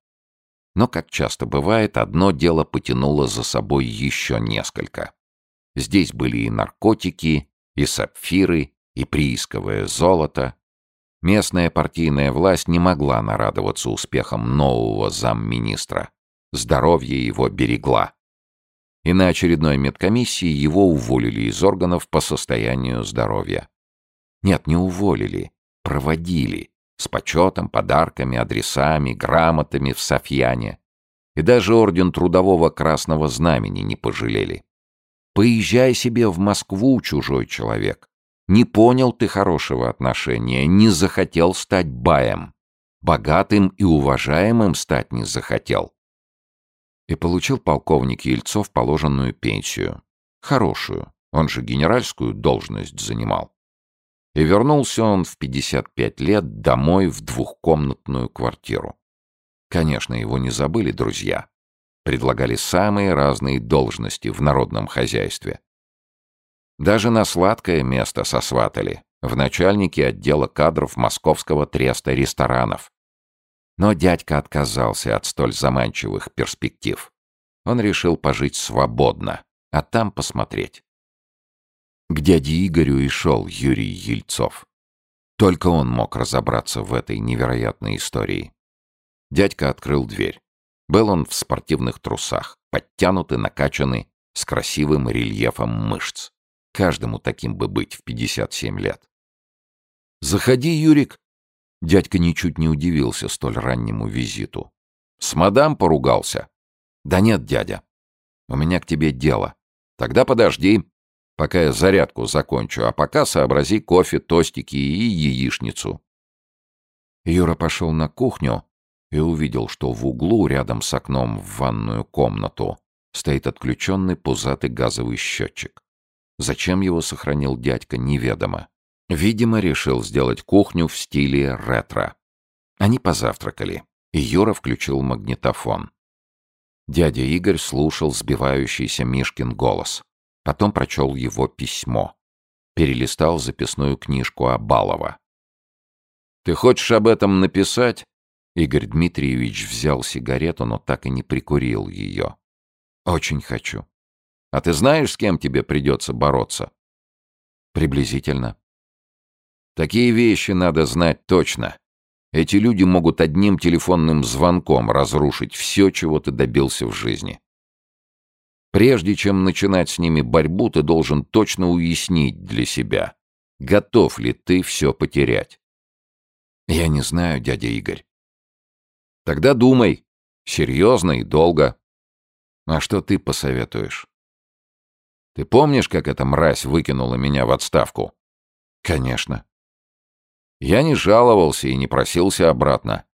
Но, как часто бывает, одно дело потянуло за собой еще несколько. Здесь были и наркотики, и сапфиры, и приисковое золото. Местная партийная власть не могла нарадоваться успехам нового замминистра. Здоровье его берегла. И на очередной медкомиссии его уволили из органов по состоянию здоровья. Нет, не уволили, проводили с почетом, подарками, адресами, грамотами в Софьяне. И даже орден Трудового Красного Знамени не пожалели. Поезжай себе в Москву, чужой человек. Не понял ты хорошего отношения, не захотел стать баем. богатым и уважаемым стать не захотел. И получил полковник Ельцов положенную пенсию. Хорошую, он же генеральскую должность занимал. И вернулся он в 55 лет домой в двухкомнатную квартиру. Конечно, его не забыли друзья. Предлагали самые разные должности в народном хозяйстве. Даже на сладкое место сосватали, в начальнике отдела кадров Московского треста ресторанов. Но дядька отказался от столь заманчивых перспектив. Он решил пожить свободно, а там посмотреть. К дяде Игорю и шел Юрий Ельцов. Только он мог разобраться в этой невероятной истории. Дядька открыл дверь. Был он в спортивных трусах, подтянутый, накачанный, с красивым рельефом мышц. Каждому таким бы быть в 57 лет. «Заходи, Юрик!» Дядька ничуть не удивился столь раннему визиту. «С мадам поругался?» «Да нет, дядя. У меня к тебе дело. Тогда подожди, пока я зарядку закончу, а пока сообрази кофе, тостики и яичницу». Юра пошел на кухню, и увидел, что в углу, рядом с окном в ванную комнату, стоит отключенный пузатый газовый счетчик. Зачем его сохранил дядька, неведомо. Видимо, решил сделать кухню в стиле ретро. Они позавтракали, и Юра включил магнитофон. Дядя Игорь слушал сбивающийся Мишкин голос. Потом прочел его письмо. Перелистал записную книжку Абалова. «Ты хочешь об этом написать?» Игорь Дмитриевич взял сигарету, но так и не прикурил ее. «Очень хочу. А ты знаешь, с кем тебе придется бороться?» «Приблизительно». «Такие вещи надо знать точно. Эти люди могут одним телефонным звонком разрушить все, чего ты добился в жизни. Прежде чем начинать с ними борьбу, ты должен точно уяснить для себя, готов ли ты все потерять». «Я не знаю, дядя Игорь. Тогда думай. Серьезно и долго. А что ты посоветуешь? Ты помнишь, как эта мразь выкинула меня в отставку? Конечно. Я не жаловался и не просился обратно.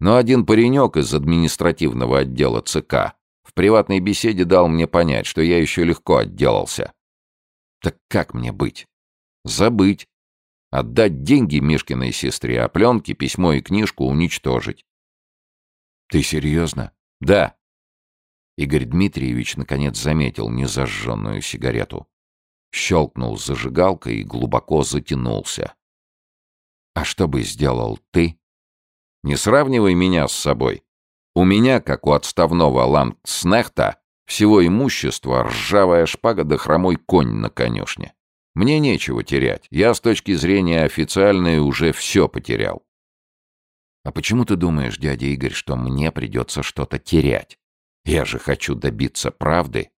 Но один паренек из административного отдела ЦК приватной беседе дал мне понять, что я еще легко отделался. Так как мне быть? Забыть. Отдать деньги Мишкиной сестре, а пленки, письмо и книжку уничтожить. «Ты серьезно?» «Да». Игорь Дмитриевич наконец заметил незажженную сигарету. Щелкнул зажигалкой и глубоко затянулся. «А что бы сделал ты?» «Не сравнивай меня с собой. У меня, как у отставного лангснехта, всего имущества ржавая шпага да хромой конь на конюшне. Мне нечего терять. Я с точки зрения официальной уже все потерял. А почему ты думаешь, дядя Игорь, что мне придется что-то терять? Я же хочу добиться правды.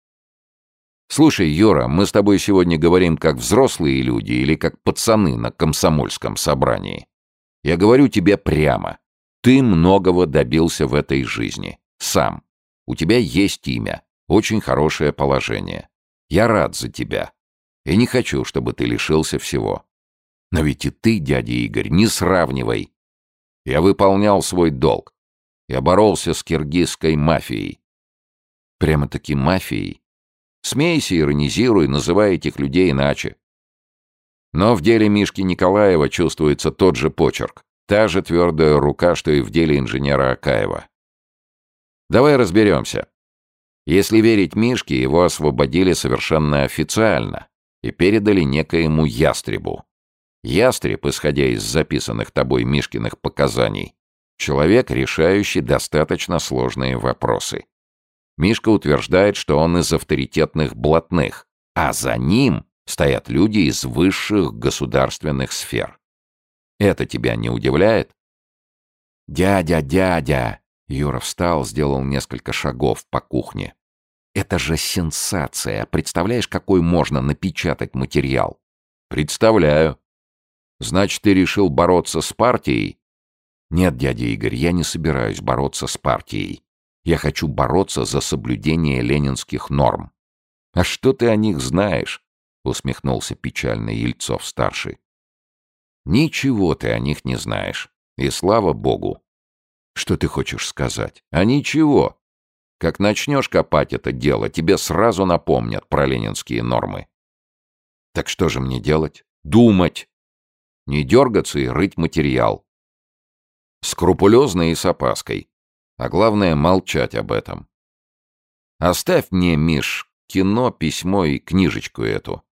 Слушай, Юра, мы с тобой сегодня говорим как взрослые люди или как пацаны на комсомольском собрании. Я говорю тебе прямо. Ты многого добился в этой жизни. Сам. У тебя есть имя. Очень хорошее положение. Я рад за тебя. И не хочу, чтобы ты лишился всего. Но ведь и ты, дядя Игорь, не сравнивай я выполнял свой долг. Я боролся с киргизской мафией. Прямо-таки мафией. Смейся, иронизируй, называй этих людей иначе. Но в деле Мишки Николаева чувствуется тот же почерк, та же твердая рука, что и в деле инженера Акаева. Давай разберемся. Если верить Мишке, его освободили совершенно официально и передали некоему ястребу. Ястреб, исходя из записанных тобой Мишкиных показаний, человек, решающий достаточно сложные вопросы. Мишка утверждает, что он из авторитетных блатных, а за ним стоят люди из высших государственных сфер. Это тебя не удивляет? «Дядя, дядя!» Юра встал, сделал несколько шагов по кухне. «Это же сенсация! Представляешь, какой можно напечатать материал?» «Представляю. Значит, ты решил бороться с партией? Нет, дядя Игорь, я не собираюсь бороться с партией. Я хочу бороться за соблюдение ленинских норм. А что ты о них знаешь? Усмехнулся печально Ельцов-старший. Ничего ты о них не знаешь. И слава богу, Что ты хочешь сказать? А ничего. Как начнешь копать это дело, тебе сразу напомнят про ленинские нормы. Так что же мне делать? Думать. Не дергаться и рыть материал. Скрупулезно и с опаской. А главное, молчать об этом. Оставь мне, Миш, кино, письмо и книжечку эту.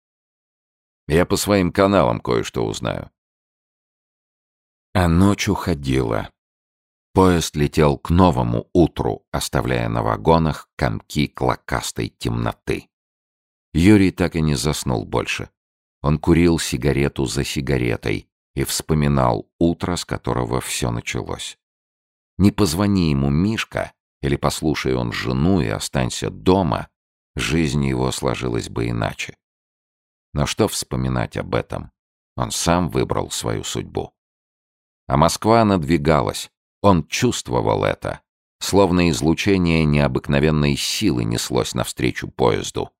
Я по своим каналам кое-что узнаю. А ночь уходила. Поезд летел к новому утру, оставляя на вагонах комки клокастой темноты. Юрий так и не заснул больше. Он курил сигарету за сигаретой и вспоминал утро, с которого все началось. Не позвони ему Мишка, или послушай он жену и останься дома, жизнь его сложилась бы иначе. Но что вспоминать об этом? Он сам выбрал свою судьбу. А Москва надвигалась. Он чувствовал это. Словно излучение необыкновенной силы неслось навстречу поезду.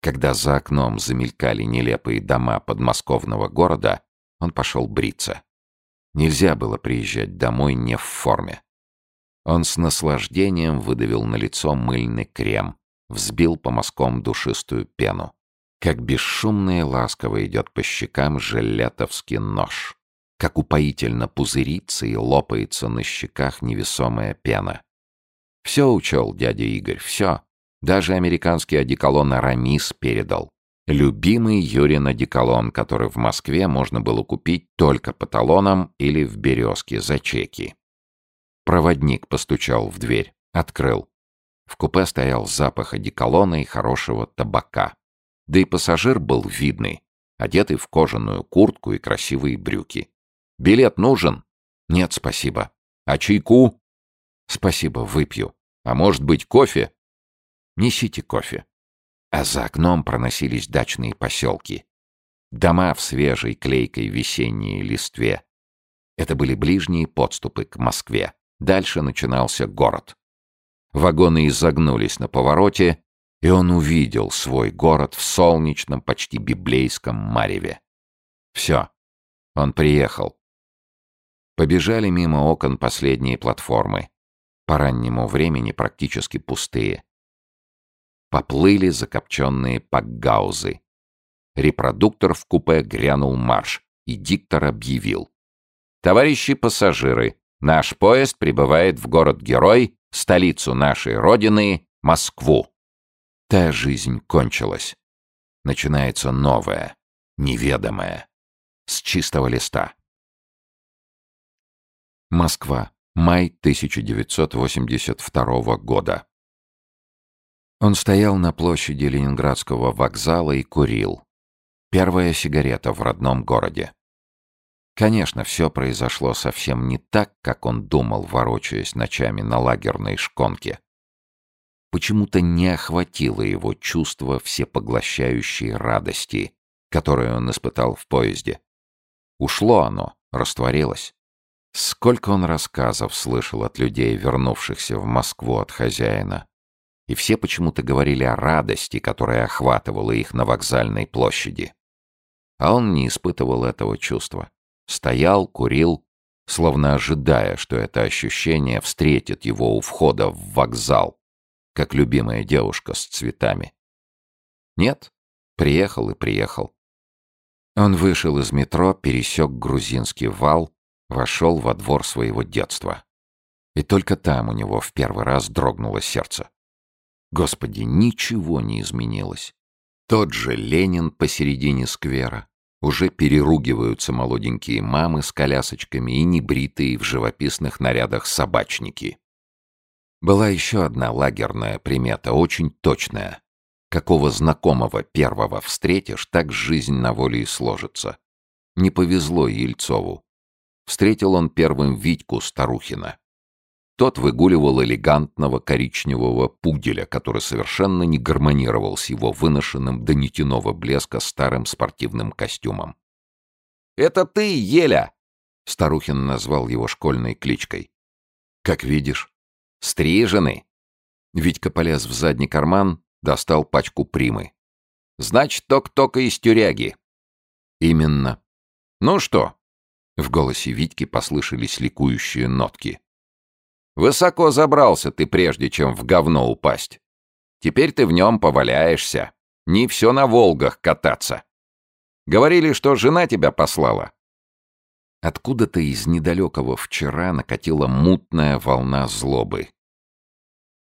Когда за окном замелькали нелепые дома подмосковного города, он пошел бриться. Нельзя было приезжать домой не в форме. Он с наслаждением выдавил на лицо мыльный крем, взбил по мазкам душистую пену. Как бесшумно и ласково идет по щекам жилетовский нож. Как упоительно пузырится и лопается на щеках невесомая пена. Все учел дядя Игорь, все. Даже американский одеколон Арамис передал. Любимый Юрин одеколон, который в Москве можно было купить только по талонам или в «Березке» за чеки. Проводник постучал в дверь, открыл. В купе стоял запах одеколона и хорошего табака. Да и пассажир был видный, одетый в кожаную куртку и красивые брюки. «Билет нужен?» «Нет, спасибо». «А чайку?» «Спасибо, выпью. А может быть, кофе?» «Несите кофе». А за окном проносились дачные поселки. Дома в свежей клейкой весенней листве. Это были ближние подступы к Москве. Дальше начинался город. Вагоны изогнулись на повороте, и он увидел свой город в солнечном, почти библейском мареве. Все, он приехал. Побежали мимо окон последние платформы, по раннему времени практически пустые. Поплыли закопченные пакгаузы. Репродуктор в купе грянул марш, и диктор объявил. «Товарищи пассажиры, Наш поезд прибывает в город-герой, столицу нашей Родины, Москву. Та жизнь кончилась. Начинается новая, неведомая, с чистого листа. Москва. Май 1982 года. Он стоял на площади Ленинградского вокзала и курил. Первая сигарета в родном городе. Конечно, все произошло совсем не так, как он думал, ворочаясь ночами на лагерной шконке. Почему-то не охватило его чувство всепоглощающей радости, которое он испытал в поезде. Ушло оно, растворилось. Сколько он рассказов слышал от людей, вернувшихся в Москву от хозяина. И все почему-то говорили о радости, которая охватывала их на вокзальной площади. А он не испытывал этого чувства. Стоял, курил, словно ожидая, что это ощущение встретит его у входа в вокзал, как любимая девушка с цветами. Нет, приехал и приехал. Он вышел из метро, пересек грузинский вал, вошел во двор своего детства. И только там у него в первый раз дрогнуло сердце. Господи, ничего не изменилось. Тот же Ленин посередине сквера, уже переругиваются молоденькие мамы с колясочками и небритые в живописных нарядах собачники. Была еще одна лагерная примета, очень точная. Какого знакомого первого встретишь, так жизнь на воле и сложится. Не повезло Ельцову. Встретил он первым Витьку Старухина. Тот выгуливал элегантного коричневого пуделя, который совершенно не гармонировал с его выношенным до нетяного блеска старым спортивным костюмом. «Это ты, Еля!» — Старухин назвал его школьной кличкой. «Как видишь, стрижены!» Витька полез в задний карман, достал пачку примы. «Значит, ток-тока из тюряги». «Именно». «Ну что?» — в голосе Витьки послышались ликующие нотки. Высоко забрался ты, прежде чем в говно упасть. Теперь ты в нем поваляешься. Не все на Волгах кататься. Говорили, что жена тебя послала. Откуда-то из недалекого вчера накатила мутная волна злобы.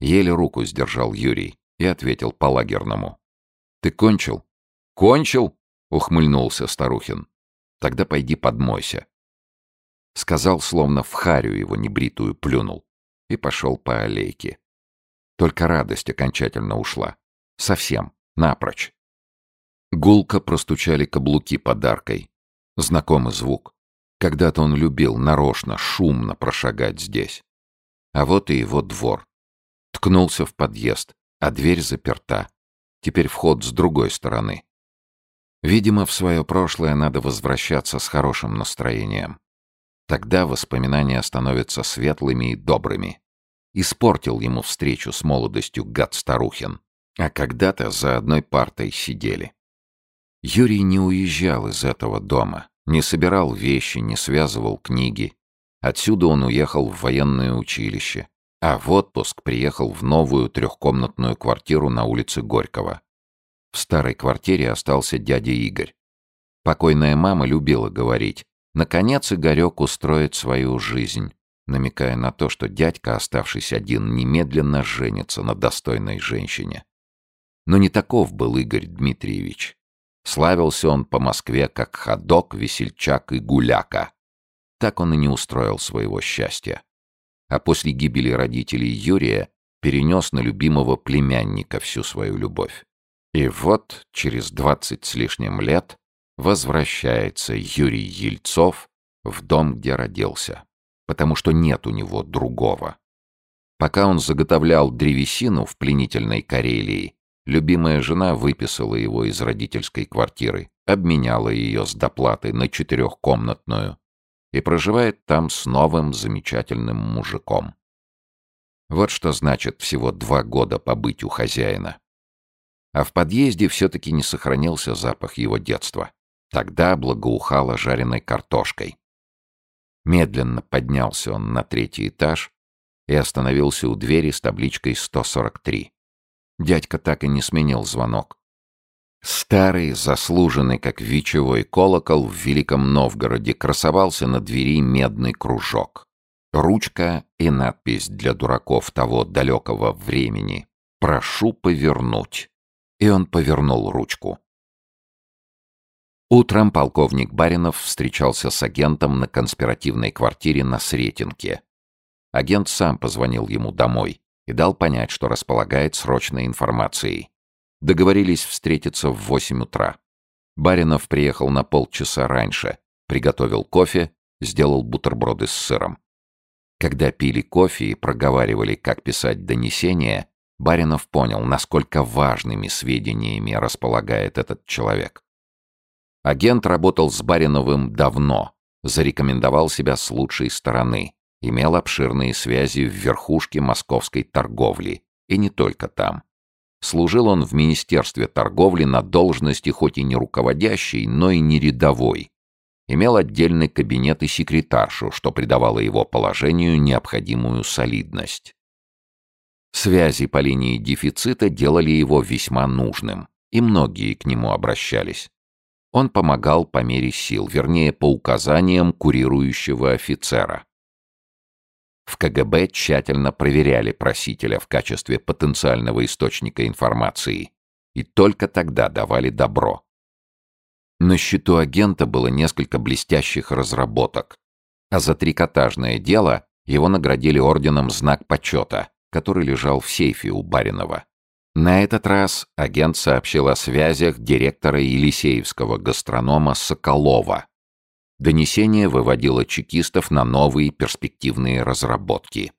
Еле руку сдержал Юрий и ответил по-лагерному. «Ты кончил?» «Кончил?» — ухмыльнулся Старухин. «Тогда пойди подмойся». Сказал, словно в харю его небритую плюнул, и пошел по аллейке. Только радость окончательно ушла. Совсем, напрочь. Гулко простучали каблуки подаркой. Знакомый звук. Когда-то он любил нарочно, шумно прошагать здесь. А вот и его двор. Ткнулся в подъезд, а дверь заперта. Теперь вход с другой стороны. Видимо, в свое прошлое надо возвращаться с хорошим настроением. Тогда воспоминания становятся светлыми и добрыми. Испортил ему встречу с молодостью гад Старухин. А когда-то за одной партой сидели. Юрий не уезжал из этого дома, не собирал вещи, не связывал книги. Отсюда он уехал в военное училище, а в отпуск приехал в новую трехкомнатную квартиру на улице Горького. В старой квартире остался дядя Игорь. Покойная мама любила говорить, наконец Игорек устроит свою жизнь, намекая на то, что дядька, оставшись один, немедленно женится на достойной женщине. Но не таков был Игорь Дмитриевич. Славился он по Москве как ходок, весельчак и гуляка. Так он и не устроил своего счастья а после гибели родителей Юрия перенес на любимого племянника всю свою любовь. И вот через двадцать с лишним лет возвращается Юрий Ельцов в дом, где родился, потому что нет у него другого. Пока он заготовлял древесину в пленительной Карелии, любимая жена выписала его из родительской квартиры, обменяла ее с доплатой на четырехкомнатную и проживает там с новым замечательным мужиком. Вот что значит всего два года побыть у хозяина. А в подъезде все-таки не сохранился запах его детства. Тогда благоухало жареной картошкой. Медленно поднялся он на третий этаж и остановился у двери с табличкой 143. Дядька так и не сменил звонок. Старый, заслуженный как вечевой колокол, в Великом Новгороде красовался на двери медный кружок. Ручка и надпись для дураков того далекого времени «Прошу повернуть». И он повернул ручку. Утром полковник Баринов встречался с агентом на конспиративной квартире на Сретенке. Агент сам позвонил ему домой и дал понять, что располагает срочной информацией. Договорились встретиться в восемь утра. Баринов приехал на полчаса раньше, приготовил кофе, сделал бутерброды с сыром. Когда пили кофе и проговаривали, как писать донесения, Баринов понял, насколько важными сведениями располагает этот человек. Агент работал с Бариновым давно, зарекомендовал себя с лучшей стороны, имел обширные связи в верхушке московской торговли, и не только там. Служил он в Министерстве торговли на должности хоть и не руководящей, но и не рядовой. Имел отдельный кабинет и секретаршу, что придавало его положению необходимую солидность. Связи по линии дефицита делали его весьма нужным, и многие к нему обращались. Он помогал по мере сил, вернее, по указаниям курирующего офицера. В КГБ тщательно проверяли просителя в качестве потенциального источника информации и только тогда давали добро. На счету агента было несколько блестящих разработок, а за трикотажное дело его наградили орденом «Знак почета», который лежал в сейфе у Баринова. На этот раз агент сообщил о связях директора Елисеевского гастронома Соколова, Донесение выводило чекистов на новые перспективные разработки.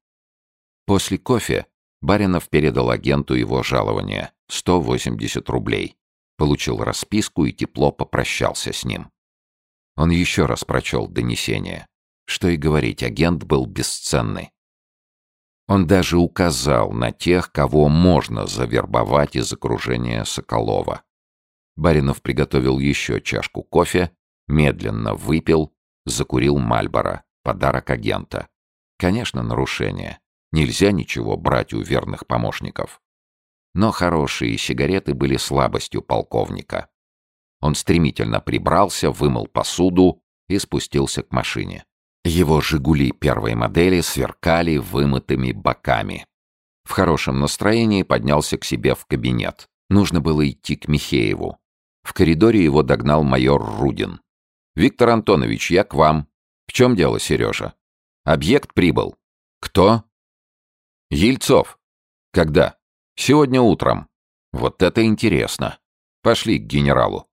После кофе Баринов передал агенту его жалование — 180 рублей. Получил расписку и тепло попрощался с ним. Он еще раз прочел донесение. Что и говорить, агент был бесценный. Он даже указал на тех, кого можно завербовать из окружения Соколова. Баринов приготовил еще чашку кофе Медленно выпил, закурил Мальбора, подарок агента. Конечно, нарушение. Нельзя ничего брать у верных помощников. Но хорошие сигареты были слабостью полковника. Он стремительно прибрался, вымыл посуду и спустился к машине. Его «Жигули» первой модели сверкали вымытыми боками. В хорошем настроении поднялся к себе в кабинет. Нужно было идти к Михееву. В коридоре его догнал майор Рудин. «Виктор Антонович, я к вам. В чем дело, Сережа?» «Объект прибыл». «Кто?» «Ельцов». «Когда?» «Сегодня утром». «Вот это интересно. Пошли к генералу».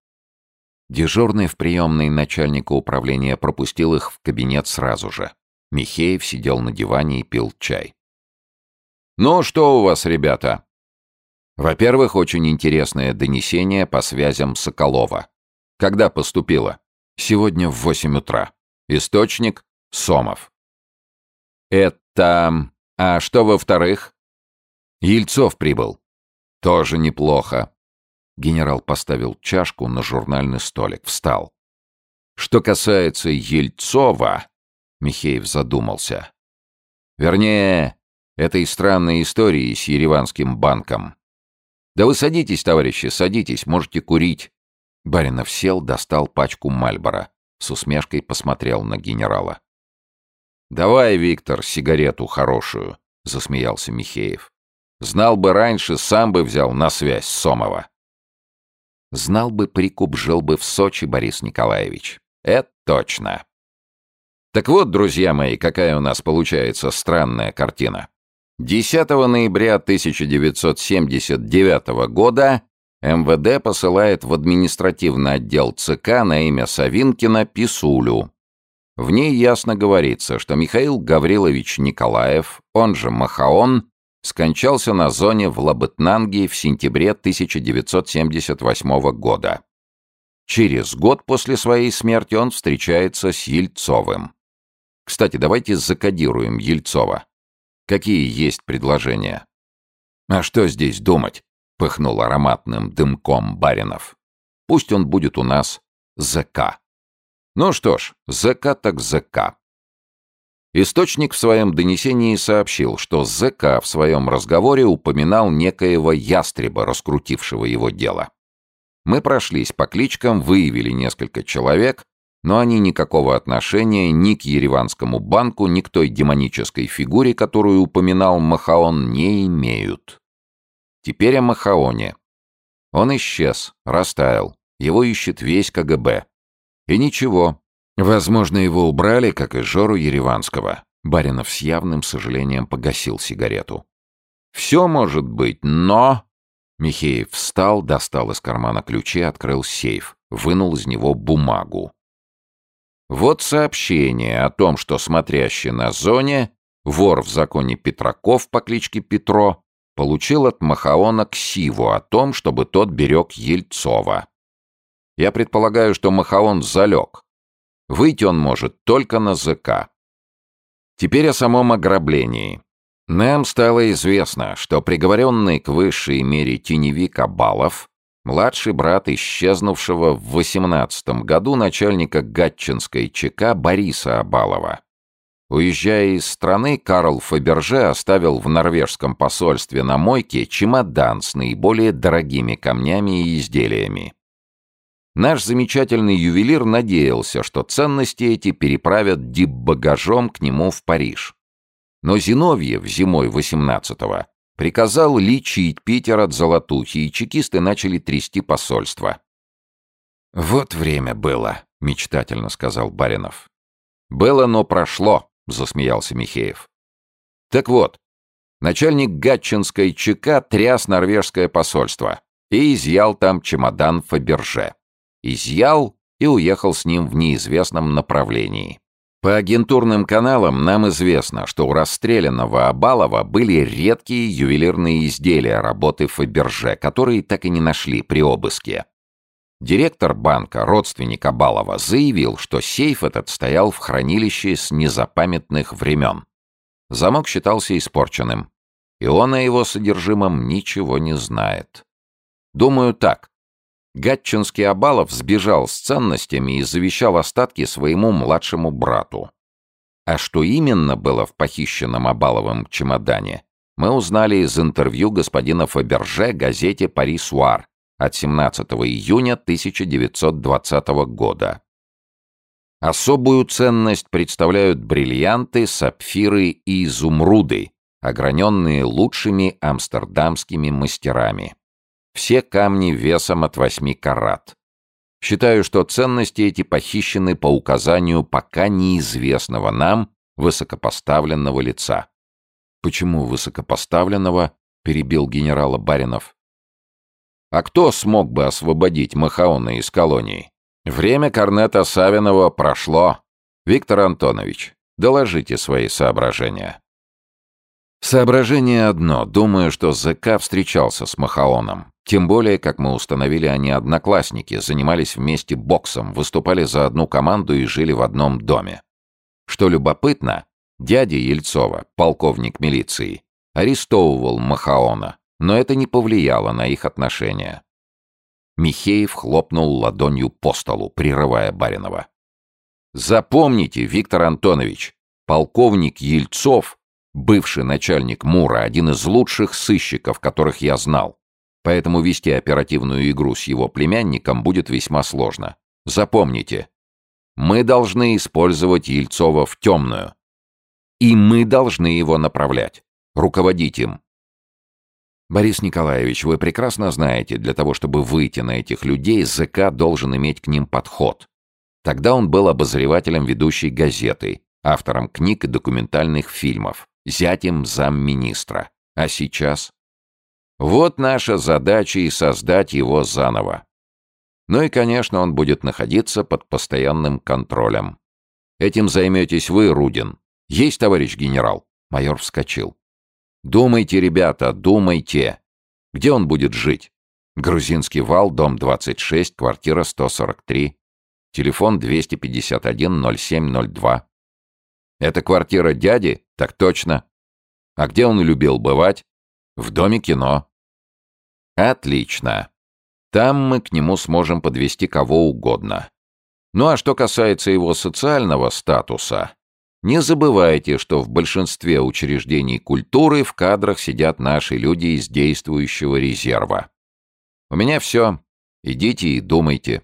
Дежурный в приемной начальника управления пропустил их в кабинет сразу же. Михеев сидел на диване и пил чай. «Ну, что у вас, ребята?» «Во-первых, очень интересное донесение по связям Соколова. Когда поступило?» «Сегодня в восемь утра. Источник — Сомов». «Это... А что во-вторых?» «Ельцов прибыл». «Тоже неплохо. Генерал поставил чашку на журнальный столик, встал. Что касается Ельцова, Михеев задумался. Вернее, этой странной истории с Ереванским банком. Да вы садитесь, товарищи, садитесь, можете курить. Баринов сел, достал пачку Мальбора. С усмешкой посмотрел на генерала. «Давай, Виктор, сигарету хорошую», — засмеялся Михеев. «Знал бы раньше, сам бы взял на связь Сомова». Знал бы прикуп, жил бы в Сочи Борис Николаевич. Это точно. Так вот, друзья мои, какая у нас получается странная картина. 10 ноября 1979 года МВД посылает в административный отдел ЦК на имя Савинкина писулю. В ней ясно говорится, что Михаил Гаврилович Николаев, он же Махаон, скончался на зоне в Лабытнанге в сентябре 1978 года. Через год после своей смерти он встречается с Ельцовым. Кстати, давайте закодируем Ельцова. Какие есть предложения? А что здесь думать? Пыхнул ароматным дымком Баринов. Пусть он будет у нас ЗК. Ну что ж, ЗК так ЗК. Источник в своем донесении сообщил, что ЗК в своем разговоре упоминал некоего ястреба, раскрутившего его дело. Мы прошлись по кличкам, выявили несколько человек, но они никакого отношения ни к Ереванскому банку, ни к той демонической фигуре, которую упоминал Махаон, не имеют. Теперь о Махаоне. Он исчез, растаял, его ищет весь КГБ. И ничего, Возможно, его убрали, как и Жору Ереванского. Баринов с явным сожалением погасил сигарету. «Все может быть, но...» Михеев встал, достал из кармана ключи, открыл сейф, вынул из него бумагу. Вот сообщение о том, что смотрящий на зоне, вор в законе Петраков по кличке Петро, получил от Махаона ксиву о том, чтобы тот берег Ельцова. Я предполагаю, что Махаон залег, Выйти он может только на ЗК. Теперь о самом ограблении. Нам стало известно, что приговоренный к высшей мере теневик Абалов, младший брат исчезнувшего в 18 году начальника Гатчинской ЧК Бориса Абалова. Уезжая из страны, Карл Фаберже оставил в норвежском посольстве на мойке чемодан с наиболее дорогими камнями и изделиями. Наш замечательный ювелир надеялся, что ценности эти переправят дипбагажом к нему в Париж. Но Зиновьев зимой 18-го приказал лечить Питер от золотухи, и чекисты начали трясти посольство. «Вот время было», — мечтательно сказал Баринов. «Было, но прошло», — засмеялся Михеев. «Так вот, начальник Гатчинской ЧК тряс норвежское посольство и изъял там чемодан Фаберже изъял и уехал с ним в неизвестном направлении. По агентурным каналам нам известно, что у расстрелянного Абалова были редкие ювелирные изделия работы Фаберже, которые так и не нашли при обыске. Директор банка, родственник Абалова, заявил, что сейф этот стоял в хранилище с незапамятных времен. Замок считался испорченным, и он о его содержимом ничего не знает. Думаю так. Гатчинский Абалов сбежал с ценностями и завещал остатки своему младшему брату. А что именно было в похищенном Абаловом чемодане, мы узнали из интервью господина Фаберже газете «Пари Суар» от 17 июня 1920 года. Особую ценность представляют бриллианты, сапфиры и изумруды, ограненные лучшими амстердамскими мастерами. Все камни весом от 8 карат. Считаю, что ценности эти похищены по указанию пока неизвестного нам высокопоставленного лица. «Почему высокопоставленного?» — перебил генерала Баринов. «А кто смог бы освободить Махаона из колонии? Время Корнета Савинова прошло. Виктор Антонович, доложите свои соображения». Соображение одно. Думаю, что ЗК встречался с Махаоном. Тем более, как мы установили, они одноклассники, занимались вместе боксом, выступали за одну команду и жили в одном доме. Что любопытно, дядя Ельцова, полковник милиции, арестовывал Махаона, но это не повлияло на их отношения. Михеев хлопнул ладонью по столу, прерывая Баринова. «Запомните, Виктор Антонович, полковник Ельцов, бывший начальник МУРа, один из лучших сыщиков, которых я знал. Поэтому вести оперативную игру с его племянником будет весьма сложно. Запомните, мы должны использовать Ельцова в темную. И мы должны его направлять, руководить им. Борис Николаевич, вы прекрасно знаете, для того, чтобы выйти на этих людей, ЗК должен иметь к ним подход. Тогда он был обозревателем ведущей газеты, автором книг и документальных фильмов, зятем замминистра. А сейчас вот наша задача и создать его заново. Ну и, конечно, он будет находиться под постоянным контролем. Этим займетесь вы, Рудин. Есть, товарищ генерал? Майор вскочил. Думайте, ребята, думайте. Где он будет жить? Грузинский вал, дом 26, квартира 143. Телефон 251-0702. Это квартира дяди? Так точно. А где он любил бывать? В доме кино. Отлично. Там мы к нему сможем подвести кого угодно. Ну а что касается его социального статуса, не забывайте, что в большинстве учреждений культуры в кадрах сидят наши люди из действующего резерва. У меня все. Идите и думайте.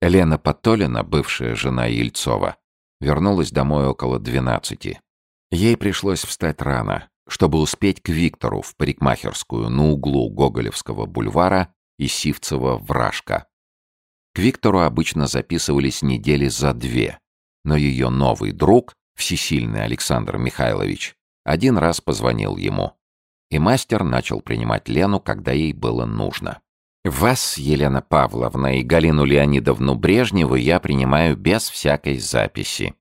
Елена Потолина, бывшая жена Ельцова, вернулась домой около двенадцати. Ей пришлось встать рано, чтобы успеть к Виктору в парикмахерскую на углу Гоголевского бульвара и Сивцева вражка. К Виктору обычно записывались недели за две, но ее новый друг, всесильный Александр Михайлович, один раз позвонил ему. И мастер начал принимать Лену, когда ей было нужно. «Вас, Елена Павловна и Галину Леонидовну Брежневу я принимаю без всякой записи».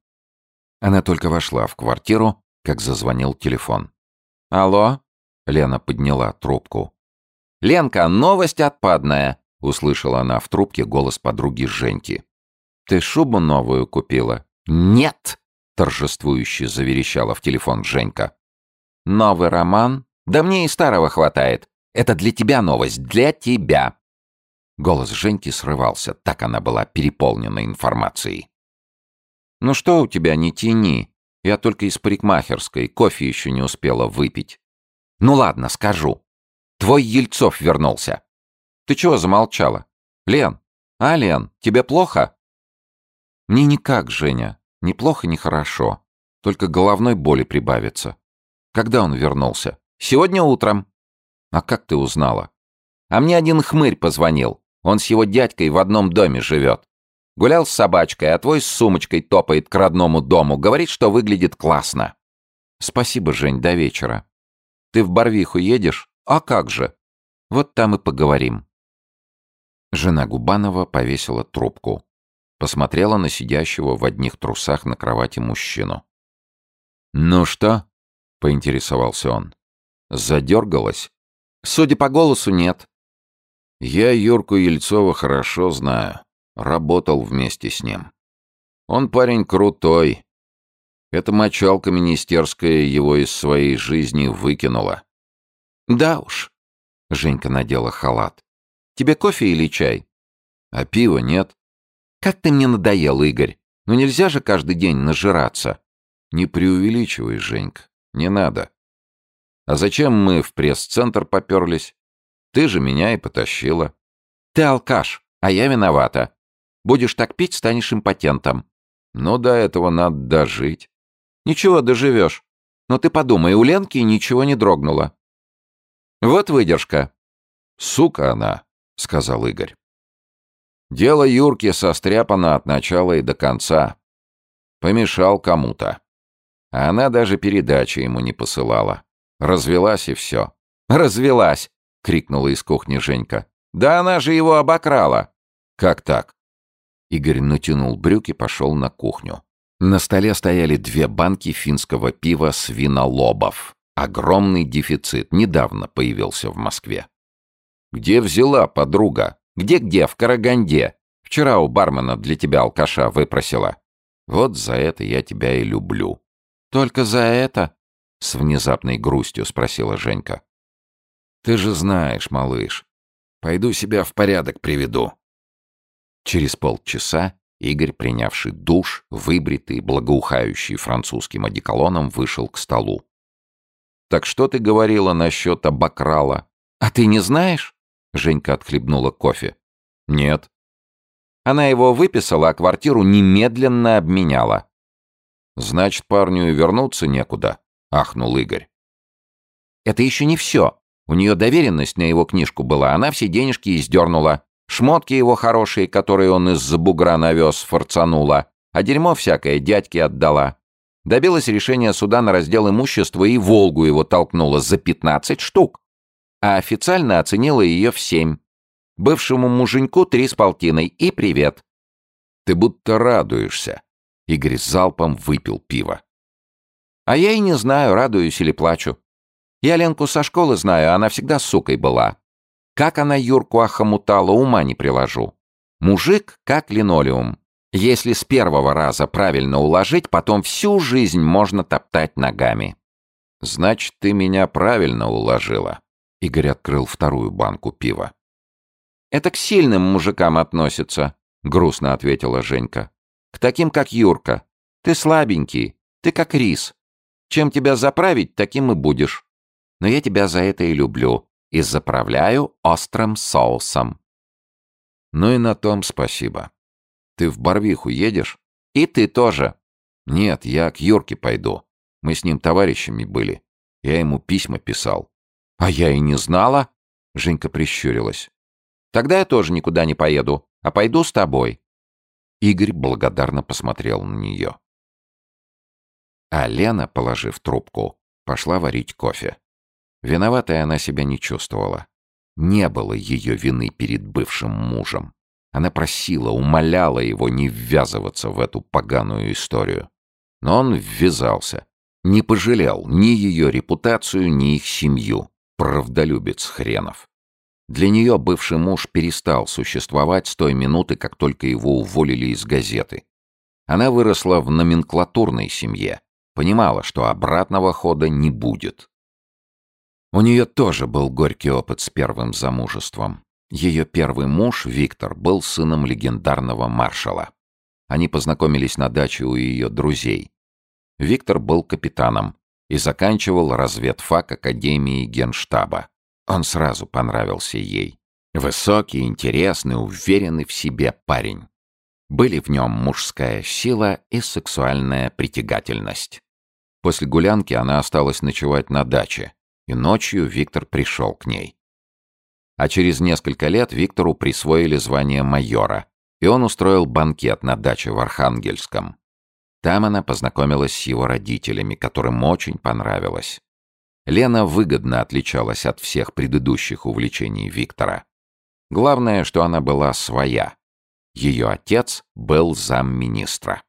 Она только вошла в квартиру, как зазвонил телефон. «Алло?» — Лена подняла трубку. «Ленка, новость отпадная!» — услышала она в трубке голос подруги Женьки. «Ты шубу новую купила?» «Нет!» — торжествующе заверещала в телефон Женька. «Новый роман? Да мне и старого хватает. Это для тебя новость, для тебя!» Голос Женьки срывался, так она была переполнена информацией. «Ну что у тебя, не тяни. Я только из парикмахерской, кофе еще не успела выпить. Ну ладно, скажу. Твой Ельцов вернулся. Ты чего замолчала? Лен, а, Лен, тебе плохо? Мне никак, Женя. Ни плохо, ни хорошо. Только головной боли прибавится. Когда он вернулся? Сегодня утром. А как ты узнала? А мне один хмырь позвонил. Он с его дядькой в одном доме живет. Гулял с собачкой, а твой с сумочкой топает к родному дому. Говорит, что выглядит классно. Спасибо, Жень, до вечера. Ты в Барвиху едешь? А как же? Вот там и поговорим. Жена Губанова повесила трубку. Посмотрела на сидящего в одних трусах на кровати мужчину. «Ну что?» — поинтересовался он. «Задергалась?» «Судя по голосу, нет». «Я Юрку Ельцова хорошо знаю. Работал вместе с ним. Он парень крутой. Эта мочалка министерская его из своей жизни выкинула. Да уж. Женька надела халат. Тебе кофе или чай? А пива нет. Как ты мне надоел, Игорь. Ну нельзя же каждый день нажираться. Не преувеличивай, Женька, не надо. А зачем мы в пресс-центр поперлись? Ты же меня и потащила. Ты алкаш, а я виновата. Будешь так пить, станешь импотентом. Но до этого надо дожить. Ничего, доживешь. Но ты подумай, у Ленки ничего не дрогнуло. Вот выдержка. Сука она, сказал Игорь. Дело Юрки состряпано от начала и до конца. Помешал кому-то. А она даже передачи ему не посылала. Развелась и все. «Развелась!» — крикнула из кухни Женька. «Да она же его обокрала!» «Как так?» Игорь натянул брюки, пошел на кухню. На столе стояли две банки финского пива «Свинолобов». Огромный дефицит недавно появился в Москве. «Где взяла подруга? Где-где? В Караганде. Вчера у бармена для тебя алкаша выпросила. Вот за это я тебя и люблю». «Только за это?» — с внезапной грустью спросила Женька. «Ты же знаешь, малыш. Пойду себя в порядок приведу». Через полчаса Игорь, принявший душ, выбритый, благоухающий французским одеколоном, вышел к столу. «Так что ты говорила насчет обокрала?» «А ты не знаешь?» Женька отхлебнула кофе. «Нет». Она его выписала, а квартиру немедленно обменяла. «Значит, парню и вернуться некуда», — ахнул Игорь. «Это еще не все. У нее доверенность на его книжку была, она все денежки издернула. Шмотки его хорошие, которые он из-за бугра навез, форцанула, а дерьмо всякое дядьке отдала. Добилась решения суда на раздел имущества и «Волгу» его толкнула за 15 штук. А официально оценила ее в семь. Бывшему муженьку три с полтиной и привет. Ты будто радуешься. Игорь залпом выпил пиво. А я и не знаю, радуюсь или плачу. Я Ленку со школы знаю, она всегда сукой была. Как она Юрку охомутала, ума не приложу. Мужик как линолеум. Если с первого раза правильно уложить, потом всю жизнь можно топтать ногами. Значит, ты меня правильно уложила. Игорь открыл вторую банку пива. Это к сильным мужикам относится, грустно ответила Женька. К таким, как Юрка. Ты слабенький, ты как рис. Чем тебя заправить, таким и будешь. Но я тебя за это и люблю и заправляю острым соусом. Ну и на том спасибо. Ты в Барвиху едешь? И ты тоже. Нет, я к Юрке пойду. Мы с ним товарищами были. Я ему письма писал. А я и не знала. Женька прищурилась. Тогда я тоже никуда не поеду, а пойду с тобой. Игорь благодарно посмотрел на нее. А Лена, положив трубку, пошла варить кофе. Виноватой она себя не чувствовала. Не было ее вины перед бывшим мужем. Она просила, умоляла его не ввязываться в эту поганую историю. Но он ввязался. Не пожалел ни ее репутацию, ни их семью. Правдолюбец хренов. Для нее бывший муж перестал существовать с той минуты, как только его уволили из газеты. Она выросла в номенклатурной семье, понимала, что обратного хода не будет. У нее тоже был горький опыт с первым замужеством. Ее первый муж, Виктор, был сыном легендарного маршала. Они познакомились на даче у ее друзей. Виктор был капитаном и заканчивал разведфак Академии Генштаба. Он сразу понравился ей. Высокий, интересный, уверенный в себе парень. Были в нем мужская сила и сексуальная притягательность. После гулянки она осталась ночевать на даче, и ночью Виктор пришел к ней. А через несколько лет Виктору присвоили звание майора, и он устроил банкет на даче в Архангельском. Там она познакомилась с его родителями, которым очень понравилось. Лена выгодно отличалась от всех предыдущих увлечений Виктора. Главное, что она была своя. Ее отец был замминистра.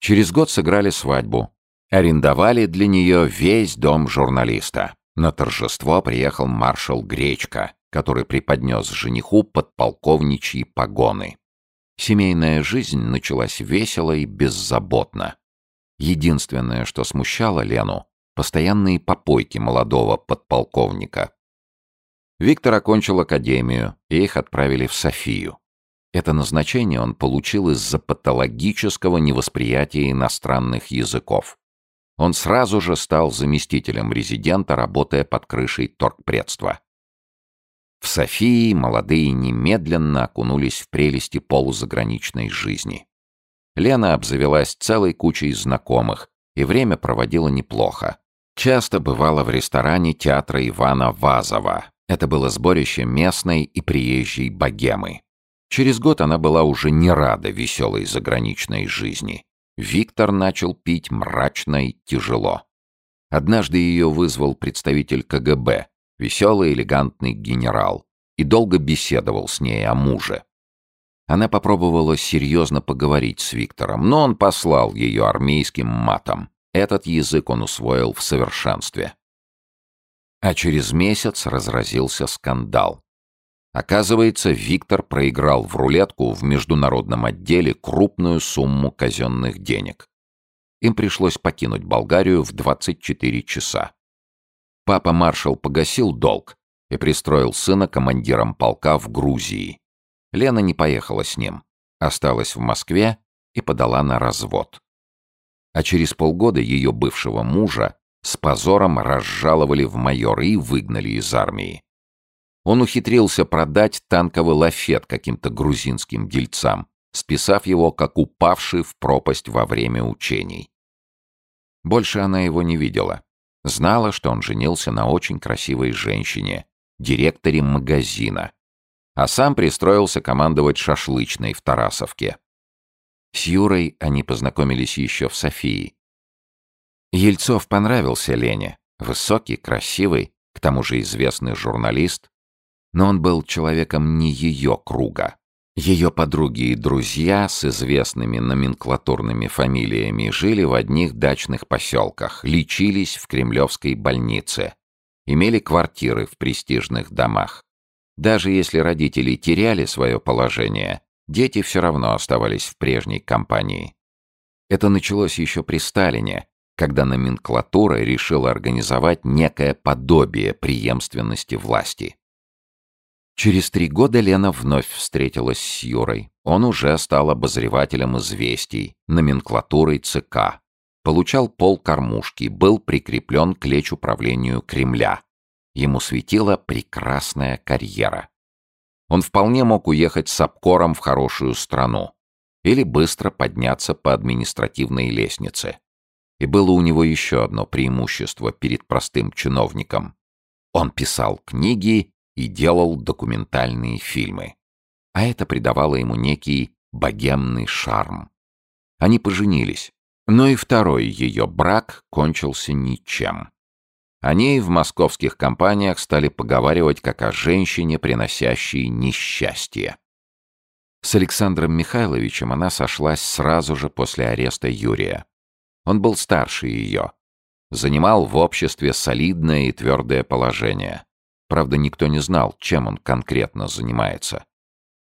Через год сыграли свадьбу, Арендовали для нее весь дом журналиста. На торжество приехал маршал Гречка, который преподнес жениху подполковничьи погоны. Семейная жизнь началась весело и беззаботно. Единственное, что смущало Лену — постоянные попойки молодого подполковника. Виктор окончил академию, и их отправили в Софию. Это назначение он получил из-за патологического невосприятия иностранных языков. Он сразу же стал заместителем резидента, работая под крышей торгпредства. В Софии молодые немедленно окунулись в прелести полузаграничной жизни. Лена обзавелась целой кучей знакомых и время проводила неплохо. Часто бывала в ресторане театра Ивана Вазова. Это было сборище местной и приезжей богемы. Через год она была уже не рада веселой заграничной жизни. Виктор начал пить мрачно и тяжело. Однажды ее вызвал представитель КГБ, веселый элегантный генерал, и долго беседовал с ней о муже. Она попробовала серьезно поговорить с Виктором, но он послал ее армейским матом. Этот язык он усвоил в совершенстве. А через месяц разразился скандал. Оказывается, Виктор проиграл в рулетку в международном отделе крупную сумму казенных денег. Им пришлось покинуть Болгарию в 24 часа. Папа-маршал погасил долг и пристроил сына командиром полка в Грузии. Лена не поехала с ним, осталась в Москве и подала на развод. А через полгода ее бывшего мужа с позором разжаловали в майоры и выгнали из армии. Он ухитрился продать танковый лафет каким-то грузинским дельцам, списав его как упавший в пропасть во время учений. Больше она его не видела. Знала, что он женился на очень красивой женщине, директоре магазина, а сам пристроился командовать шашлычной в Тарасовке. С Юрой они познакомились еще в Софии. Ельцов понравился Лене. Высокий, красивый, к тому же известный журналист. Но он был человеком не ее круга. Ее подруги и друзья с известными номенклатурными фамилиями жили в одних дачных поселках, лечились в кремлевской больнице, имели квартиры в престижных домах. Даже если родители теряли свое положение, дети все равно оставались в прежней компании. Это началось еще при Сталине, когда номенклатура решила организовать некое подобие преемственности власти. Через три года Лена вновь встретилась с Юрой. Он уже стал обозревателем известий, номенклатурой ЦК. Получал пол кормушки, был прикреплен к лечуправлению Кремля. Ему светила прекрасная карьера. Он вполне мог уехать с обкором в хорошую страну или быстро подняться по административной лестнице. И было у него еще одно преимущество перед простым чиновником. Он писал книги и делал документальные фильмы. А это придавало ему некий богемный шарм. Они поженились, но и второй ее брак кончился ничем. О ней в московских компаниях стали поговаривать как о женщине, приносящей несчастье. С Александром Михайловичем она сошлась сразу же после ареста Юрия. Он был старше ее. Занимал в обществе солидное и твердое положение. Правда, никто не знал, чем он конкретно занимается.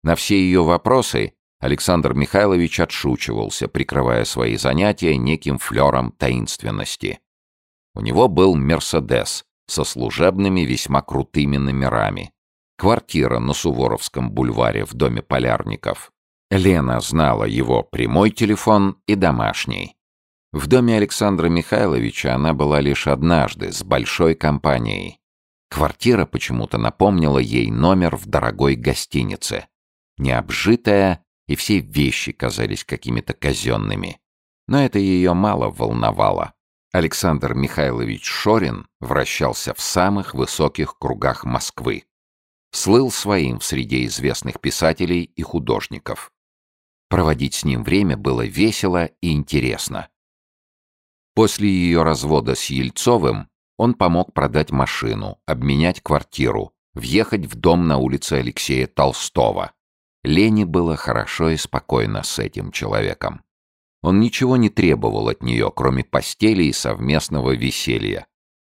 На все ее вопросы Александр Михайлович отшучивался, прикрывая свои занятия неким флером таинственности. У него был «Мерседес» со служебными весьма крутыми номерами. Квартира на Суворовском бульваре в доме полярников. Лена знала его прямой телефон и домашний. В доме Александра Михайловича она была лишь однажды, с большой компанией. Квартира почему-то напомнила ей номер в дорогой гостинице. Необжитая, и все вещи казались какими-то казенными. Но это ее мало волновало. Александр Михайлович Шорин вращался в самых высоких кругах Москвы. Слыл своим в среде известных писателей и художников. Проводить с ним время было весело и интересно. После ее развода с Ельцовым он помог продать машину, обменять квартиру, въехать в дом на улице Алексея Толстого. Лене было хорошо и спокойно с этим человеком. Он ничего не требовал от нее, кроме постели и совместного веселья.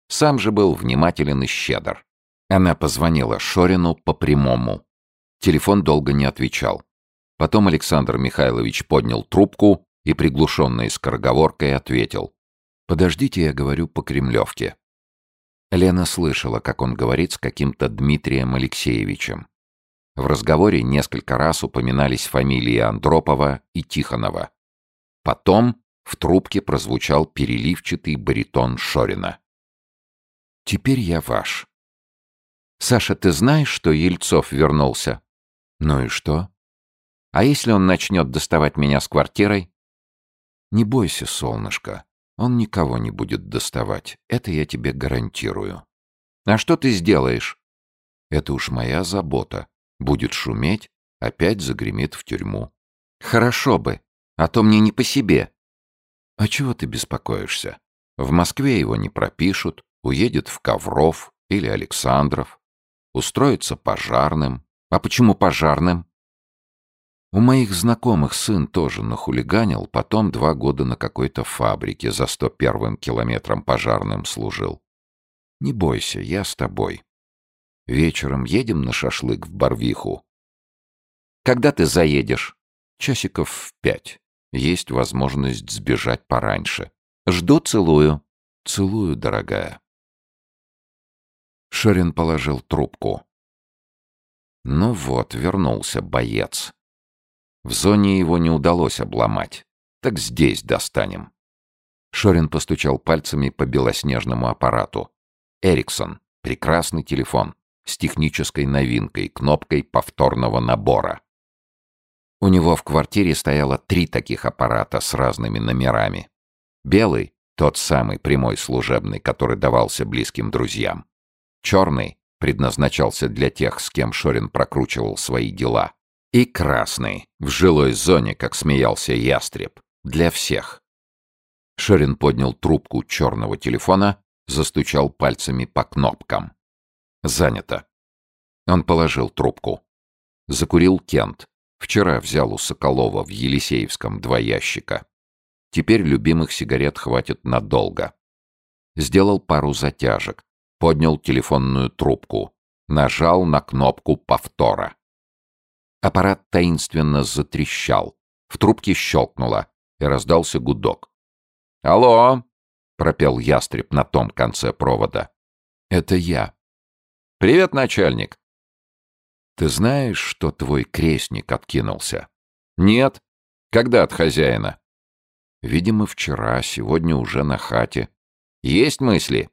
Сам же был внимателен и щедр. Она позвонила Шорину по прямому. Телефон долго не отвечал. Потом Александр Михайлович поднял трубку и приглушенной скороговоркой ответил. «Подождите, я говорю по Кремлевке». Лена слышала, как он говорит с каким-то Дмитрием Алексеевичем. В разговоре несколько раз упоминались фамилии Андропова и Тихонова. Потом в трубке прозвучал переливчатый баритон Шорина. «Теперь я ваш». «Саша, ты знаешь, что Ельцов вернулся?» «Ну и что?» «А если он начнет доставать меня с квартирой?» «Не бойся, солнышко. Он никого не будет доставать. Это я тебе гарантирую». «А что ты сделаешь?» «Это уж моя забота. Будет шуметь, опять загремит в тюрьму. Хорошо бы, а то мне не по себе. А чего ты беспокоишься? В Москве его не пропишут, уедет в Ковров или Александров, устроится пожарным. А почему пожарным? У моих знакомых сын тоже нахулиганил, потом два года на какой-то фабрике за сто первым километром пожарным служил. Не бойся, я с тобой. Вечером едем на шашлык в Барвиху. Когда ты заедешь? Часиков в пять. Есть возможность сбежать пораньше. Жду, целую. Целую, дорогая. Шорин положил трубку. Ну вот, вернулся боец. В зоне его не удалось обломать. Так здесь достанем. Шорин постучал пальцами по белоснежному аппарату. Эриксон. Прекрасный телефон с технической новинкой, кнопкой повторного набора. У него в квартире стояло три таких аппарата с разными номерами. Белый — тот самый прямой служебный, который давался близким друзьям. Черный предназначался для тех, с кем Шорин прокручивал свои дела. И красный, в жилой зоне, как смеялся ястреб, для всех. Шорин поднял трубку черного телефона, застучал пальцами по кнопкам. Занято. Он положил трубку. Закурил Кент. Вчера взял у Соколова в Елисеевском два ящика. Теперь любимых сигарет хватит надолго. Сделал пару затяжек. Поднял телефонную трубку. Нажал на кнопку повтора. Аппарат таинственно затрещал. В трубке щелкнуло, и раздался гудок. «Алло!» — пропел ястреб на том конце провода. «Это я», «Привет, начальник!» «Ты знаешь, что твой крестник откинулся?» «Нет. Когда от хозяина?» «Видимо, вчера, сегодня уже на хате. Есть мысли?»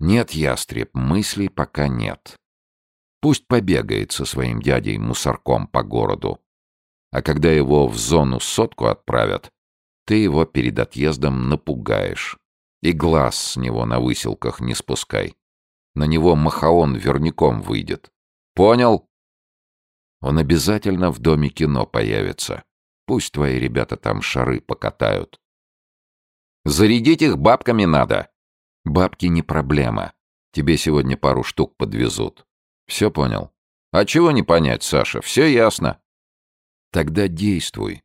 «Нет, ястреб, мыслей пока нет. Пусть побегает со своим дядей-мусорком по городу. А когда его в зону сотку отправят, ты его перед отъездом напугаешь. И глаз с него на выселках не спускай. На него Махаон верняком выйдет. Понял? Он обязательно в доме кино появится. Пусть твои ребята там шары покатают. Зарядить их бабками надо. Бабки не проблема. Тебе сегодня пару штук подвезут. Все понял? А чего не понять, Саша? Все ясно. Тогда действуй.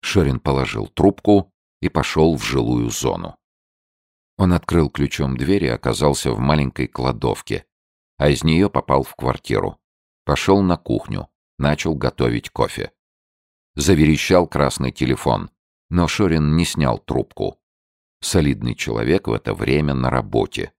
Шорин положил трубку и пошел в жилую зону. Он открыл ключом дверь и оказался в маленькой кладовке, а из нее попал в квартиру. Пошел на кухню, начал готовить кофе. Заверещал красный телефон, но Шорин не снял трубку. Солидный человек в это время на работе.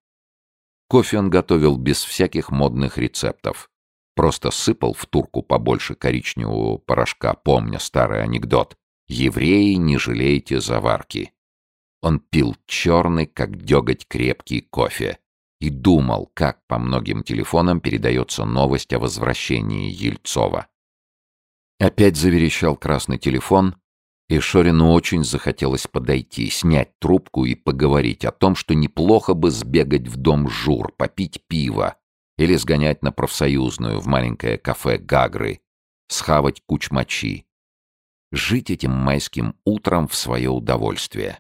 Кофе он готовил без всяких модных рецептов. Просто сыпал в турку побольше коричневого порошка, помня старый анекдот. «Евреи, не жалейте заварки». Он пил черный, как деготь, крепкий кофе и думал, как по многим телефонам передается новость о возвращении Ельцова. Опять заверещал красный телефон, и Шорину очень захотелось подойти, снять трубку и поговорить о том, что неплохо бы сбегать в дом Жур, попить пиво или сгонять на профсоюзную в маленькое кафе Гагры, схавать кучмачи. Жить этим майским утром в свое удовольствие.